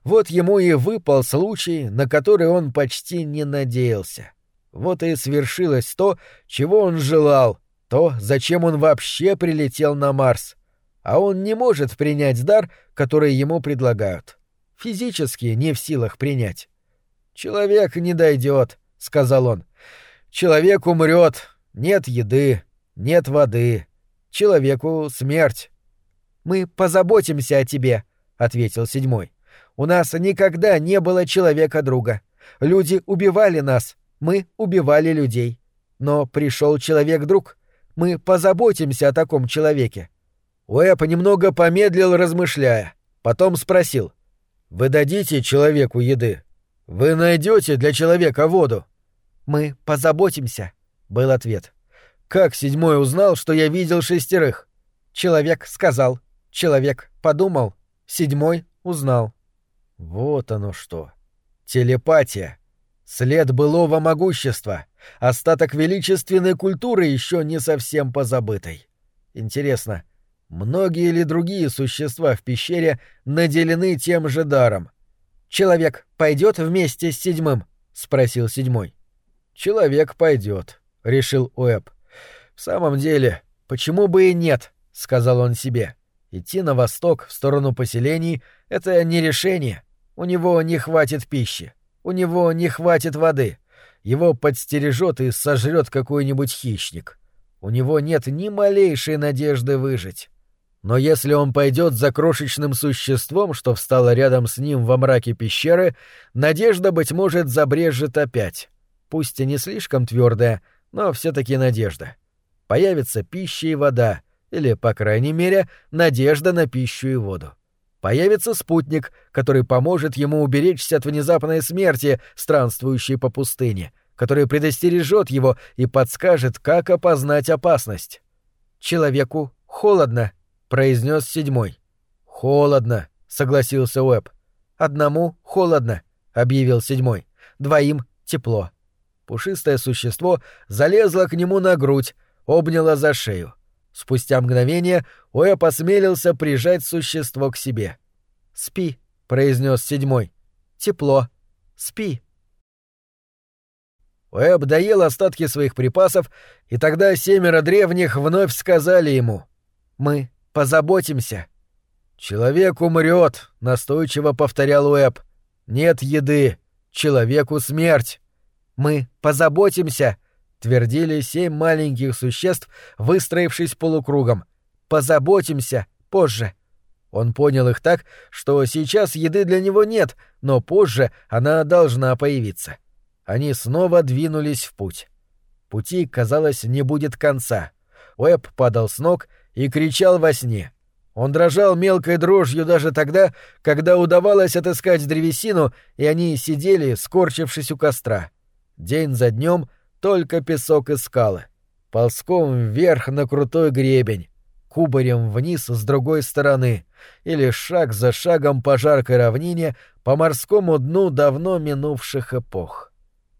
S1: Вот ему и выпал случай, на который он почти не надеялся. Вот и свершилось то, чего он желал, то, зачем он вообще прилетел на Марс. А он не может принять дар, который ему предлагают. Физически не в силах принять. «Человек не дойдет», — сказал он. «Человек умрет, нет еды, нет воды, человеку смерть. Мы позаботимся о тебе, ответил седьмой. У нас никогда не было человека-друга. Люди убивали нас, мы убивали людей. Но пришел человек-друг. Мы позаботимся о таком человеке. Уэп немного помедлил, размышляя. Потом спросил. «Вы дадите человеку еды? Вы найдете для человека воду?» «Мы позаботимся», — был ответ. Как седьмой узнал, что я видел шестерых? Человек сказал. Человек подумал. Седьмой узнал. Вот оно что. Телепатия. След былого могущества. Остаток величественной культуры еще не совсем позабытой. Интересно, многие ли другие существа в пещере наделены тем же даром? Человек пойдет вместе с седьмым? спросил седьмой. Человек пойдет, решил Уэб. «В самом деле, почему бы и нет?» — сказал он себе. «Идти на восток, в сторону поселений — это не решение. У него не хватит пищи. У него не хватит воды. Его подстережет и сожрет какой-нибудь хищник. У него нет ни малейшей надежды выжить. Но если он пойдет за крошечным существом, что встало рядом с ним во мраке пещеры, надежда, быть может, забрежет опять. Пусть и не слишком твердая, но все-таки надежда появится пища и вода, или, по крайней мере, надежда на пищу и воду. Появится спутник, который поможет ему уберечься от внезапной смерти, странствующей по пустыне, который предостережет его и подскажет, как опознать опасность. «Человеку холодно», — произнес седьмой. «Холодно», — согласился Уэб. «Одному холодно», — объявил седьмой. «Двоим тепло». Пушистое существо залезло к нему на грудь, обняла за шею. Спустя мгновение Уэб осмелился прижать существо к себе. «Спи», — произнес седьмой. «Тепло. Спи». Уэб доел остатки своих припасов, и тогда семеро древних вновь сказали ему «Мы позаботимся». «Человек умрет», — настойчиво повторял Уэб. «Нет еды. Человеку смерть». «Мы позаботимся», твердили семь маленьких существ, выстроившись полукругом. «Позаботимся позже». Он понял их так, что сейчас еды для него нет, но позже она должна появиться. Они снова двинулись в путь. Пути, казалось, не будет конца. Уэб падал с ног и кричал во сне. Он дрожал мелкой дрожью даже тогда, когда удавалось отыскать древесину, и они сидели, скорчившись у костра. День за днем — только песок и скалы. Ползком вверх на крутой гребень, кубарем вниз с другой стороны, или шаг за шагом по жаркой равнине по морскому дну давно минувших эпох.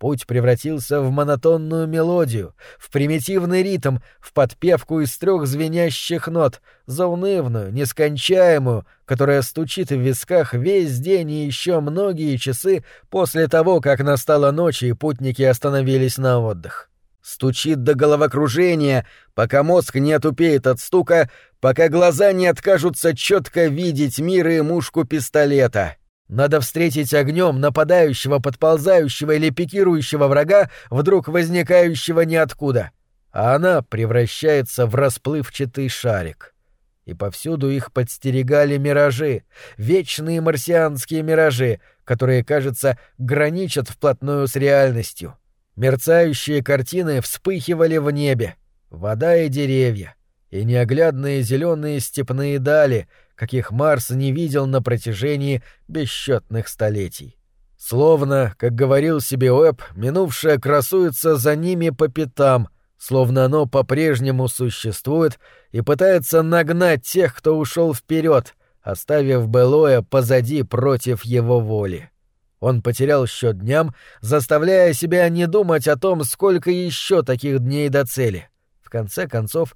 S1: Путь превратился в монотонную мелодию, в примитивный ритм, в подпевку из трех звенящих нот, заунывную, нескончаемую, которая стучит в висках весь день и еще многие часы после того, как настала ночь и путники остановились на отдых. Стучит до головокружения, пока мозг не отупеет от стука, пока глаза не откажутся четко видеть мир и мушку пистолета. Надо встретить огнем нападающего, подползающего или пикирующего врага, вдруг возникающего ниоткуда. А она превращается в расплывчатый шарик и повсюду их подстерегали миражи, вечные марсианские миражи, которые, кажется, граничат вплотную с реальностью. Мерцающие картины вспыхивали в небе, вода и деревья, и неоглядные зеленые степные дали, каких Марс не видел на протяжении бесчетных столетий. Словно, как говорил себе Уэб, минувшее красуется за ними по пятам, словно оно по-прежнему существует и пытается нагнать тех, кто ушел вперед, оставив Белоя позади против его воли. Он потерял счет дням, заставляя себя не думать о том, сколько еще таких дней до цели. В конце концов,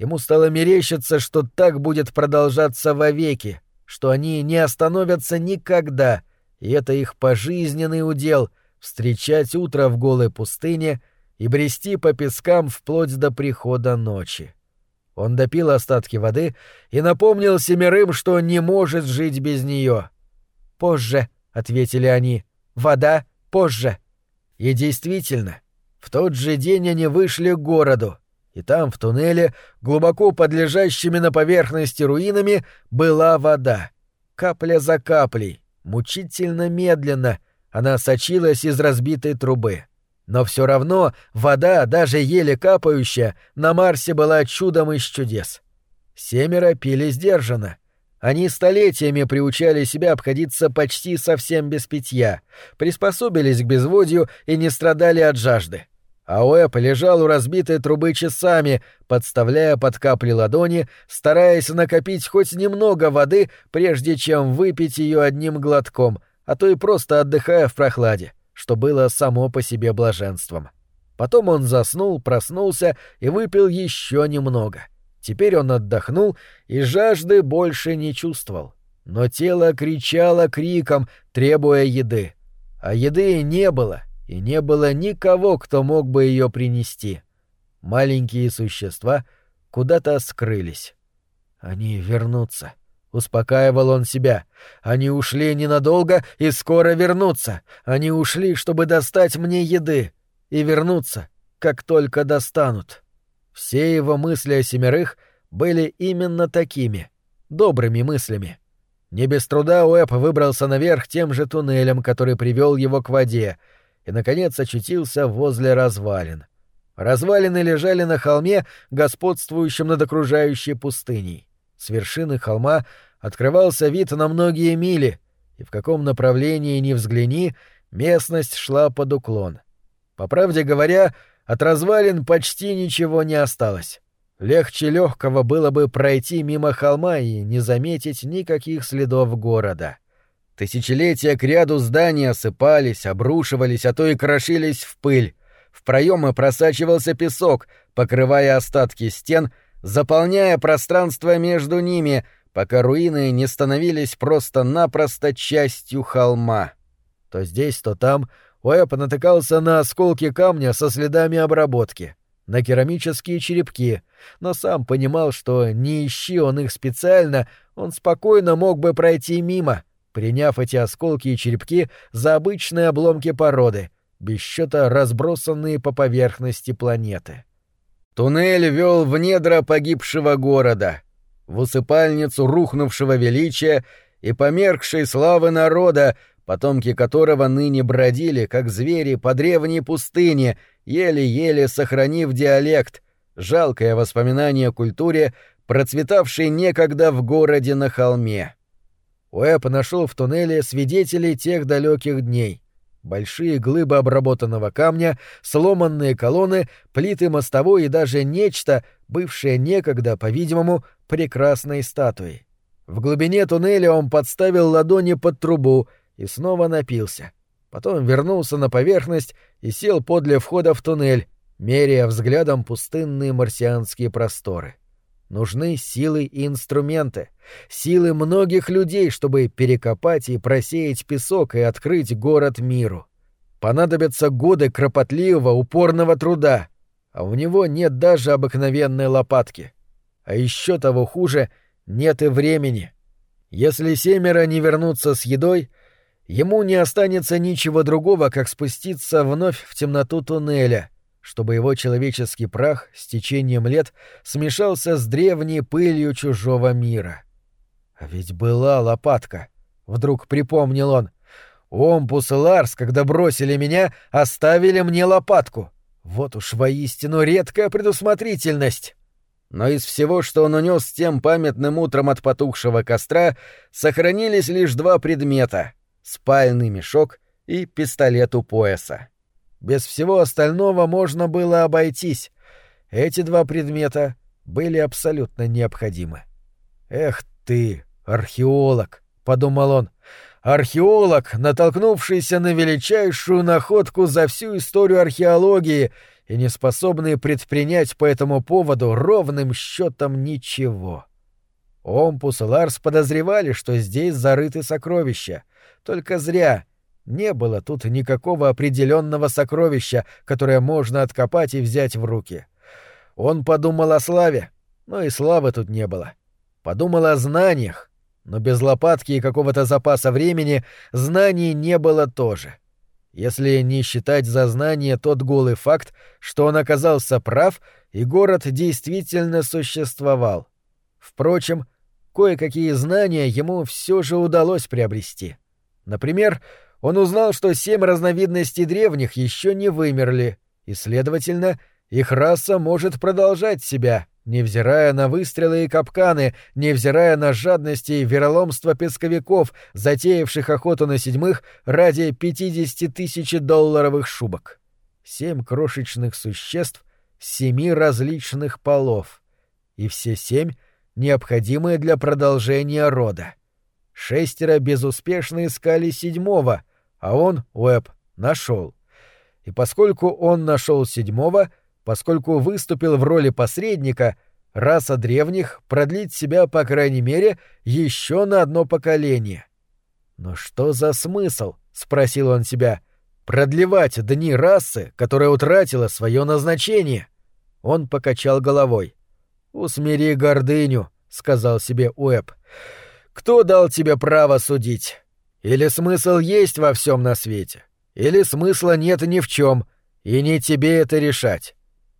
S1: ему стало мерещиться, что так будет продолжаться вовеки, что они не остановятся никогда, и это их пожизненный удел — встречать утро в голой пустыне и брести по пескам вплоть до прихода ночи. Он допил остатки воды и напомнил семерым, что не может жить без нее. «Позже», — ответили они, — «вода позже». И действительно, в тот же день они вышли к городу, и там, в туннеле, глубоко под лежащими на поверхности руинами, была вода. Капля за каплей, мучительно медленно, она сочилась из разбитой трубы. Но все равно вода, даже еле капающая, на Марсе была чудом из чудес. Семеро пили сдержанно. Они столетиями приучали себя обходиться почти совсем без питья, приспособились к безводью и не страдали от жажды. А Уэб лежал у разбитой трубы часами, подставляя под капли ладони, стараясь накопить хоть немного воды, прежде чем выпить ее одним глотком, а то и просто отдыхая в прохладе что было само по себе блаженством. Потом он заснул, проснулся и выпил еще немного. Теперь он отдохнул и жажды больше не чувствовал. Но тело кричало криком, требуя еды. А еды не было, и не было никого, кто мог бы ее принести. Маленькие существа куда-то скрылись. Они вернутся. — успокаивал он себя. «Они ушли ненадолго и скоро вернутся. Они ушли, чтобы достать мне еды. И вернутся, как только достанут». Все его мысли о семерых были именно такими, добрыми мыслями. Не без труда Уэб выбрался наверх тем же туннелем, который привел его к воде, и, наконец, очутился возле развалин. Развалины лежали на холме, господствующем над окружающей пустыней. С вершины холма открывался вид на многие мили, и в каком направлении ни взгляни, местность шла под уклон. По правде говоря, от развалин почти ничего не осталось. Легче легкого было бы пройти мимо холма и не заметить никаких следов города. Тысячелетия к ряду зданий осыпались, обрушивались, а то и крошились в пыль. В проемы просачивался песок, покрывая остатки стен — заполняя пространство между ними, пока руины не становились просто-напросто частью холма. То здесь, то там Уэб натыкался на осколки камня со следами обработки, на керамические черепки, но сам понимал, что не ищи он их специально, он спокойно мог бы пройти мимо, приняв эти осколки и черепки за обычные обломки породы, без счета разбросанные по поверхности планеты. Туннель вел в недра погибшего города, в усыпальницу рухнувшего величия и померкшей славы народа, потомки которого ныне бродили, как звери, по древней пустыне, еле-еле сохранив диалект, жалкое воспоминание о культуре, процветавшей некогда в городе на холме. Уэб нашел в туннеле свидетелей тех далеких дней — Большие глыбы обработанного камня, сломанные колонны, плиты мостовой и даже нечто, бывшее некогда, по-видимому, прекрасной статуей. В глубине туннеля он подставил ладони под трубу и снова напился. Потом вернулся на поверхность и сел подле входа в туннель, меряя взглядом пустынные марсианские просторы. Нужны силы и инструменты, силы многих людей, чтобы перекопать и просеять песок и открыть город миру. Понадобятся годы кропотливого, упорного труда, а у него нет даже обыкновенной лопатки. А еще того хуже, нет и времени. Если семеро не вернутся с едой, ему не останется ничего другого, как спуститься вновь в темноту туннеля — чтобы его человеческий прах с течением лет смешался с древней пылью чужого мира. А ведь была лопатка. Вдруг припомнил он. Омпус и Ларс, когда бросили меня, оставили мне лопатку. Вот уж воистину редкая предусмотрительность. но из всего, что он унес тем памятным утром от потухшего костра, сохранились лишь два предмета — спальный мешок и пистолет у пояса. Без всего остального можно было обойтись. Эти два предмета были абсолютно необходимы. «Эх ты, археолог!» — подумал он. «Археолог, натолкнувшийся на величайшую находку за всю историю археологии и не способный предпринять по этому поводу ровным счетом ничего». Омпус и Ларс подозревали, что здесь зарыты сокровища. Только зря. Не было тут никакого определенного сокровища, которое можно откопать и взять в руки. Он подумал о славе, но и славы тут не было. Подумал о знаниях, но без лопатки и какого-то запаса времени знаний не было тоже. Если не считать за знание тот голый факт, что он оказался прав, и город действительно существовал. Впрочем, кое-какие знания ему все же удалось приобрести. Например, он узнал, что семь разновидностей древних еще не вымерли, и, следовательно, их раса может продолжать себя, невзирая на выстрелы и капканы, невзирая на жадности и вероломство песковиков, затеявших охоту на седьмых ради 50 тысяч долларовых шубок. Семь крошечных существ семи различных полов. И все семь необходимые для продолжения рода. Шестеро безуспешно искали седьмого, а он, Уэб, нашел. И поскольку он нашел седьмого, поскольку выступил в роли посредника, раса древних продлит себя, по крайней мере, еще на одно поколение. «Но что за смысл?» — спросил он себя. «Продлевать дни расы, которая утратила свое назначение?» Он покачал головой. «Усмири гордыню», — сказал себе Уэб. «Кто дал тебе право судить? Или смысл есть во всем на свете? Или смысла нет ни в чем, и не тебе это решать?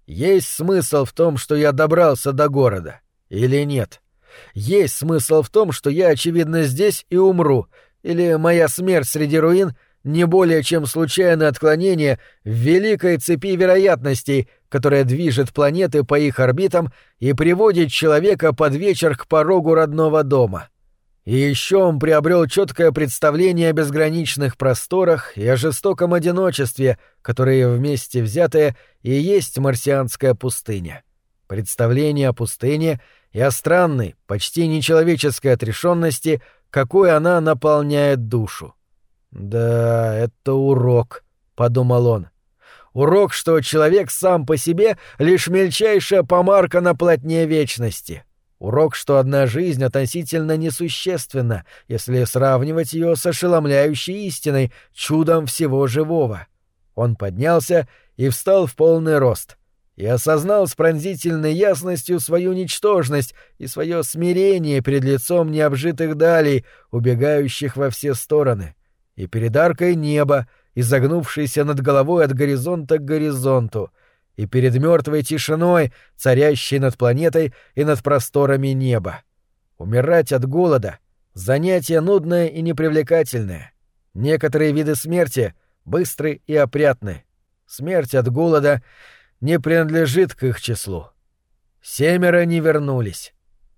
S1: Есть смысл в том, что я добрался до города? Или нет? Есть смысл в том, что я, очевидно, здесь и умру, или моя смерть среди руин не более чем случайное отклонение в великой цепи вероятностей, которая движет планеты по их орбитам и приводит человека под вечер к порогу родного дома. И еще он приобрел четкое представление о безграничных просторах и о жестоком одиночестве, которые вместе взятые и есть марсианская пустыня. Представление о пустыне и о странной, почти нечеловеческой отрешенности, какой она наполняет душу. «Да, это урок», — подумал он. «Урок, что человек сам по себе — лишь мельчайшая помарка на плотне вечности». Урок, что одна жизнь относительно несущественна, если сравнивать ее с ошеломляющей истиной, чудом всего живого. Он поднялся и встал в полный рост, и осознал с пронзительной ясностью свою ничтожность и свое смирение перед лицом необжитых далей, убегающих во все стороны, и перед аркой неба, изогнувшейся над головой от горизонта к горизонту, и перед мертвой тишиной, царящей над планетой и над просторами неба. Умирать от голода — занятие нудное и непривлекательное. Некоторые виды смерти быстры и опрятны. Смерть от голода не принадлежит к их числу. Семеро не вернулись.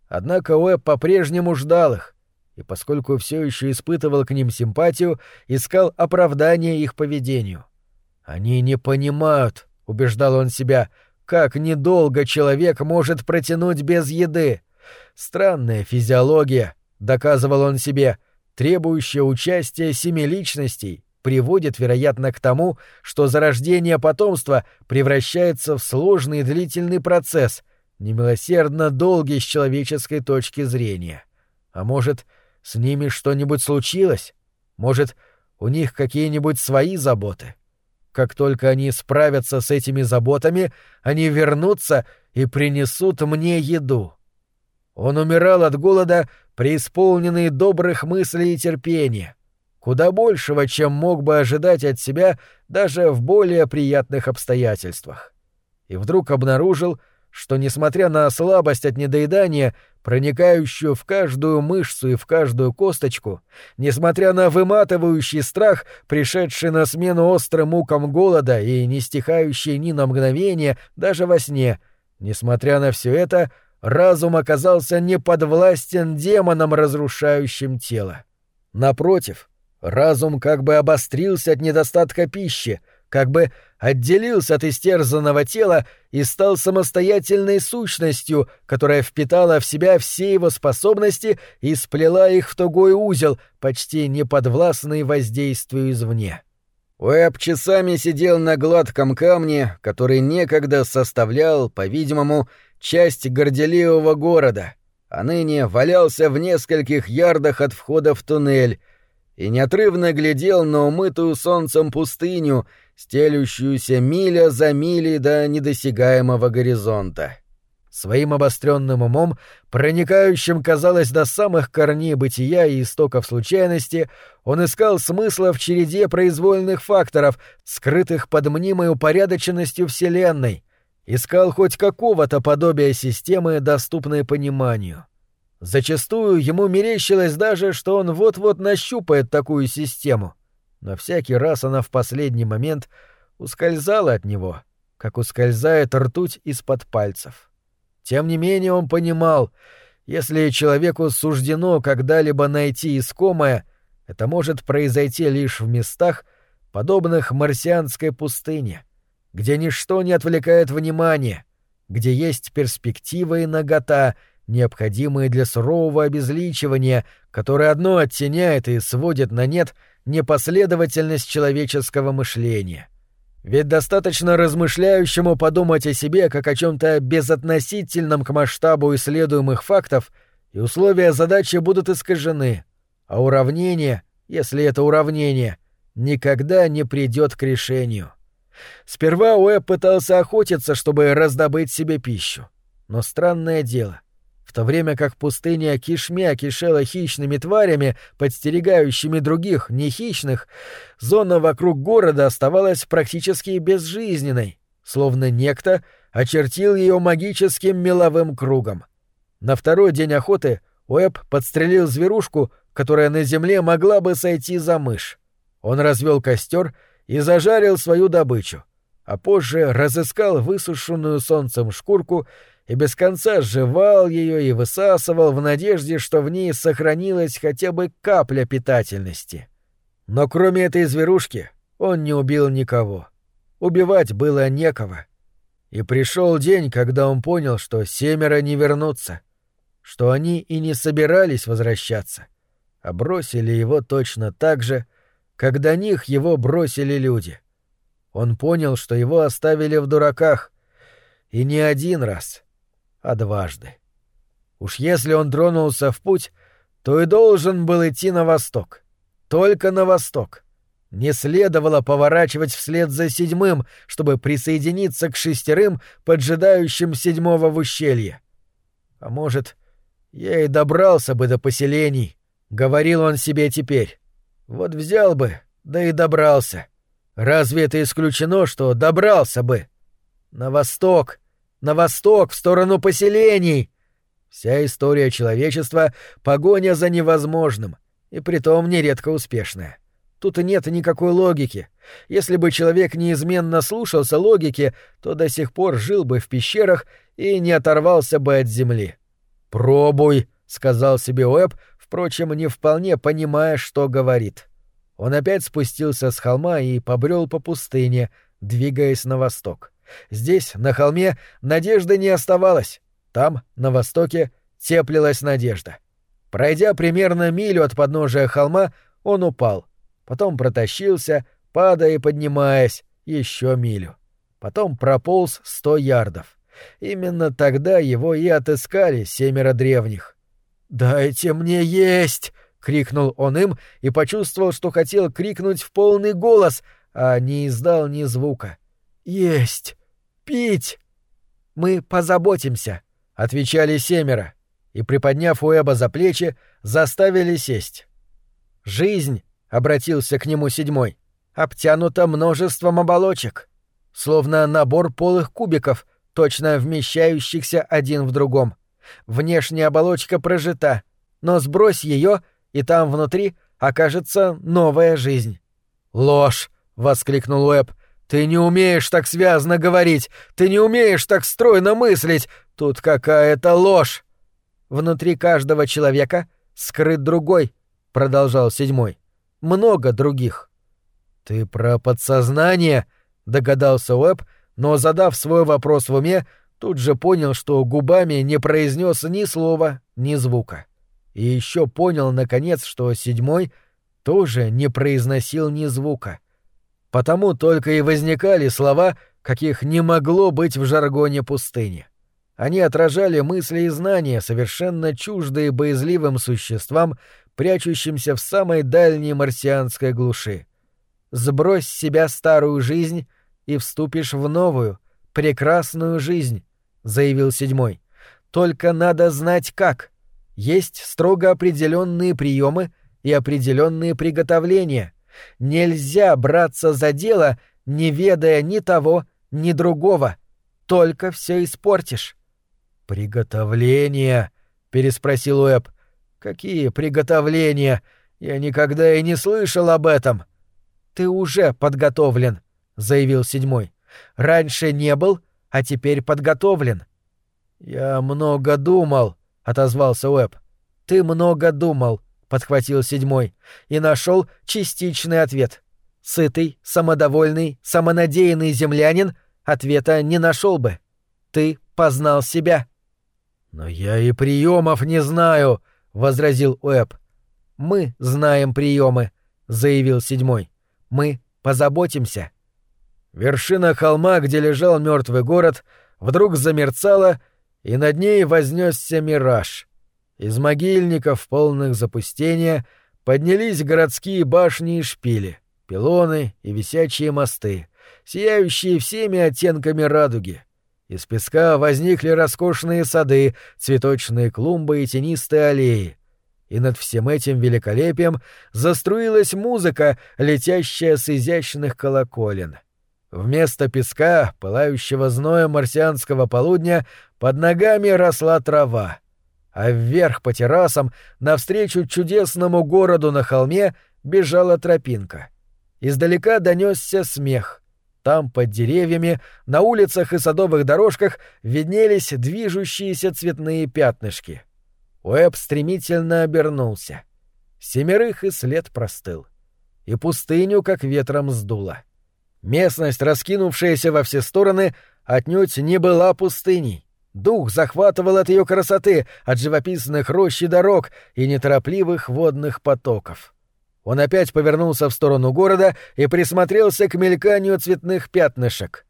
S1: Однако Уэб по-прежнему ждал их, и поскольку все еще испытывал к ним симпатию, искал оправдание их поведению. Они не понимают, — убеждал он себя, — как недолго человек может протянуть без еды. Странная физиология, — доказывал он себе, — требующая участия семи личностей, приводит, вероятно, к тому, что зарождение потомства превращается в сложный длительный процесс, немилосердно долгий с человеческой точки зрения. А может, с ними что-нибудь случилось? Может, у них какие-нибудь свои заботы? — как только они справятся с этими заботами, они вернутся и принесут мне еду. Он умирал от голода, преисполненный добрых мыслей и терпения, куда большего, чем мог бы ожидать от себя даже в более приятных обстоятельствах. И вдруг обнаружил, что, несмотря на слабость от недоедания, проникающую в каждую мышцу и в каждую косточку, несмотря на выматывающий страх, пришедший на смену острым мукам голода и не стихающий ни на мгновение, даже во сне, несмотря на все это, разум оказался не подвластен демонам, разрушающим тело. Напротив, разум как бы обострился от недостатка пищи, как бы отделился от истерзанного тела и стал самостоятельной сущностью, которая впитала в себя все его способности и сплела их в тугой узел, почти неподвластный воздействию извне. Уэб часами сидел на гладком камне, который некогда составлял, по-видимому, часть горделивого города, а ныне валялся в нескольких ярдах от входа в туннель, и неотрывно глядел на умытую солнцем пустыню, стелющуюся миля за милей до недосягаемого горизонта. Своим обостренным умом, проникающим, казалось, до самых корней бытия и истоков случайности, он искал смысла в череде произвольных факторов, скрытых под мнимой упорядоченностью Вселенной, искал хоть какого-то подобия системы, доступной пониманию. Зачастую ему мерещилось даже, что он вот-вот нащупает такую систему, но всякий раз она в последний момент ускользала от него, как ускользает ртуть из-под пальцев. Тем не менее он понимал, если человеку суждено когда-либо найти искомое, это может произойти лишь в местах, подобных марсианской пустыне, где ничто не отвлекает внимания, где есть перспектива и нагота — необходимые для сурового обезличивания, которое одно оттеняет и сводит на нет непоследовательность человеческого мышления. Ведь достаточно размышляющему подумать о себе как о чем-то безотносительном к масштабу исследуемых фактов, и условия задачи будут искажены, а уравнение, если это уравнение, никогда не придет к решению. Сперва Уэб пытался охотиться, чтобы раздобыть себе пищу. Но странное дело — в то время как пустыня кишмя кишела хищными тварями, подстерегающими других, нехищных, зона вокруг города оставалась практически безжизненной, словно некто очертил ее магическим меловым кругом. На второй день охоты Уэб подстрелил зверушку, которая на земле могла бы сойти за мышь. Он развел костер и зажарил свою добычу, а позже разыскал высушенную солнцем шкурку и без конца жевал ее и высасывал в надежде, что в ней сохранилась хотя бы капля питательности. Но кроме этой зверушки он не убил никого. Убивать было некого. И пришел день, когда он понял, что семеро не вернутся, что они и не собирались возвращаться, а бросили его точно так же, как до них его бросили люди. Он понял, что его оставили в дураках, и не один раз — а дважды. Уж если он тронулся в путь, то и должен был идти на восток. Только на восток. Не следовало поворачивать вслед за седьмым, чтобы присоединиться к шестерым, поджидающим седьмого в ущелье. А может, я и добрался бы до поселений, — говорил он себе теперь. Вот взял бы, да и добрался. Разве это исключено, что добрался бы? На восток, на восток, в сторону поселений. Вся история человечества — погоня за невозможным, и притом нередко успешная. Тут нет никакой логики. Если бы человек неизменно слушался логики, то до сих пор жил бы в пещерах и не оторвался бы от земли. «Пробуй», — сказал себе Уэб, впрочем, не вполне понимая, что говорит. Он опять спустился с холма и побрел по пустыне, двигаясь на восток. Здесь, на холме, надежды не оставалось. Там, на востоке, теплилась надежда. Пройдя примерно милю от подножия холма, он упал. Потом протащился, падая и поднимаясь, еще милю. Потом прополз сто ярдов. Именно тогда его и отыскали семеро древних. «Дайте мне есть!» — крикнул он им и почувствовал, что хотел крикнуть в полный голос, а не издал ни звука. «Есть!» Пить!» «Мы позаботимся», — отвечали семеро, и, приподняв Уэба за плечи, заставили сесть. «Жизнь», — обратился к нему седьмой, — «обтянута множеством оболочек, словно набор полых кубиков, точно вмещающихся один в другом. Внешняя оболочка прожита, но сбрось ее, и там внутри окажется новая жизнь». «Ложь!» — воскликнул Уэб. Ты не умеешь так связно говорить, ты не умеешь так стройно мыслить. Тут какая-то ложь. Внутри каждого человека скрыт другой, продолжал седьмой. Много других. Ты про подсознание, догадался Уэб, но задав свой вопрос в уме, тут же понял, что губами не произнес ни слова, ни звука. И еще понял, наконец, что седьмой тоже не произносил ни звука. Потому только и возникали слова, каких не могло быть в жаргоне пустыни. Они отражали мысли и знания, совершенно чуждые боязливым существам, прячущимся в самой дальней марсианской глуши. Сбрось с себя старую жизнь и вступишь в новую, прекрасную жизнь, — заявил седьмой. Только надо знать как. Есть строго определенные приемы и определенные приготовления. Нельзя браться за дело, не ведая ни того, ни другого. Только все испортишь. «Приготовления?» — переспросил Уэб. «Какие приготовления? Я никогда и не слышал об этом». «Ты уже подготовлен», — заявил седьмой. «Раньше не был, а теперь подготовлен». «Я много думал», — отозвался Уэб. «Ты много думал», — подхватил седьмой, и нашел частичный ответ. Сытый, самодовольный, самонадеянный землянин ответа не нашел бы. Ты познал себя. «Но я и приемов не знаю», — возразил Уэб. «Мы знаем приемы», — заявил седьмой. «Мы позаботимся». Вершина холма, где лежал мертвый город, вдруг замерцала, и над ней вознесся мираж. Из могильников, полных запустения, поднялись городские башни и шпили, пилоны и висячие мосты, сияющие всеми оттенками радуги. Из песка возникли роскошные сады, цветочные клумбы и тенистые аллеи. И над всем этим великолепием заструилась музыка, летящая с изящных колоколен. Вместо песка, пылающего зноем марсианского полудня, под ногами росла трава. А вверх по террасам, навстречу чудесному городу на холме, бежала тропинка. Издалека донесся смех. Там, под деревьями, на улицах и садовых дорожках виднелись движущиеся цветные пятнышки. Уэб стремительно обернулся. Семерых и след простыл. И пустыню как ветром сдуло. Местность, раскинувшаяся во все стороны, отнюдь не была пустыней. Дух захватывал от ее красоты, от живописных рощ и дорог и неторопливых водных потоков. Он опять повернулся в сторону города и присмотрелся к мельканию цветных пятнышек.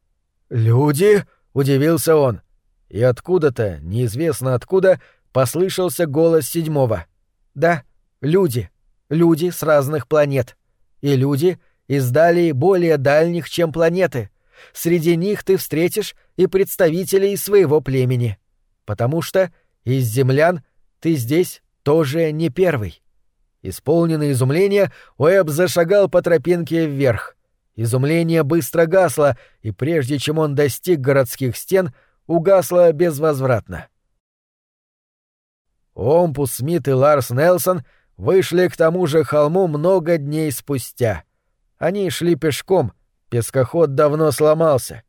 S1: «Люди?» — удивился он. И откуда-то, неизвестно откуда, послышался голос седьмого. «Да, люди. Люди с разных планет. И люди из далей более дальних, чем планеты. Среди них ты встретишь и представителей своего племени. Потому что из землян ты здесь тоже не первый». Исполненный изумления, Уэб зашагал по тропинке вверх. Изумление быстро гасло, и прежде чем он достиг городских стен, угасло безвозвратно. Омпус Смит и Ларс Нелсон вышли к тому же холму много дней спустя. Они шли пешком, пескоход давно сломался.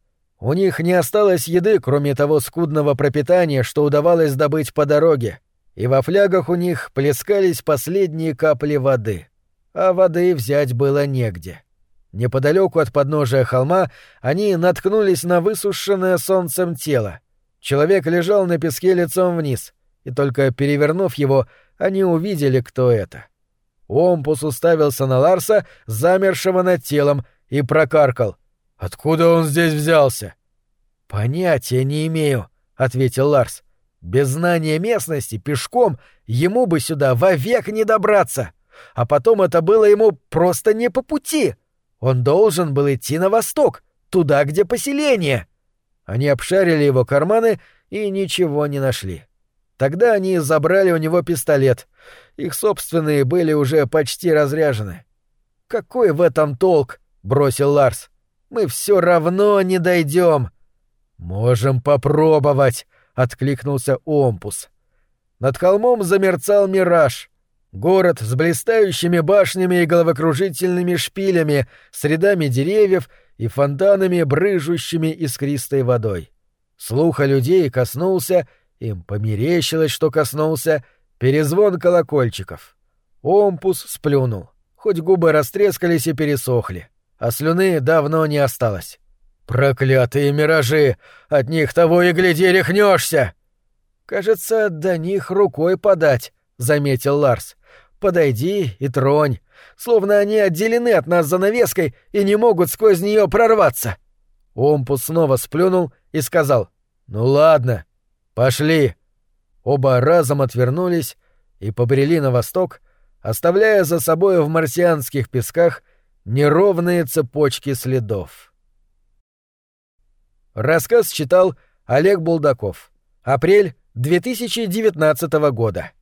S1: У них не осталось еды, кроме того скудного пропитания, что удавалось добыть по дороге и во флягах у них плескались последние капли воды, а воды взять было негде. Неподалеку от подножия холма они наткнулись на высушенное солнцем тело. Человек лежал на песке лицом вниз, и только перевернув его, они увидели, кто это. Омпус уставился на Ларса, замершего над телом, и прокаркал. «Откуда он здесь взялся?» «Понятия не имею», — ответил Ларс. Без знания местности, пешком, ему бы сюда вовек не добраться. А потом это было ему просто не по пути. Он должен был идти на восток, туда, где поселение. Они обшарили его карманы и ничего не нашли. Тогда они забрали у него пистолет. Их собственные были уже почти разряжены. «Какой в этом толк?» — бросил Ларс. «Мы все равно не дойдем». «Можем попробовать», — откликнулся Омпус. Над холмом замерцал мираж. Город с блистающими башнями и головокружительными шпилями, с рядами деревьев и фонтанами, брыжущими искристой водой. Слуха людей коснулся, им померещилось, что коснулся, перезвон колокольчиков. Омпус сплюнул, хоть губы растрескались и пересохли, а слюны давно не осталось. «Проклятые миражи! От них того и гляди рехнешься!» «Кажется, до них рукой подать», — заметил Ларс. «Подойди и тронь, словно они отделены от нас занавеской и не могут сквозь нее прорваться». Омпус снова сплюнул и сказал «Ну ладно, пошли». Оба разом отвернулись и побрели на восток, оставляя за собой в марсианских песках неровные цепочки следов. Рассказ читал Олег Булдаков. Апрель 2019 года.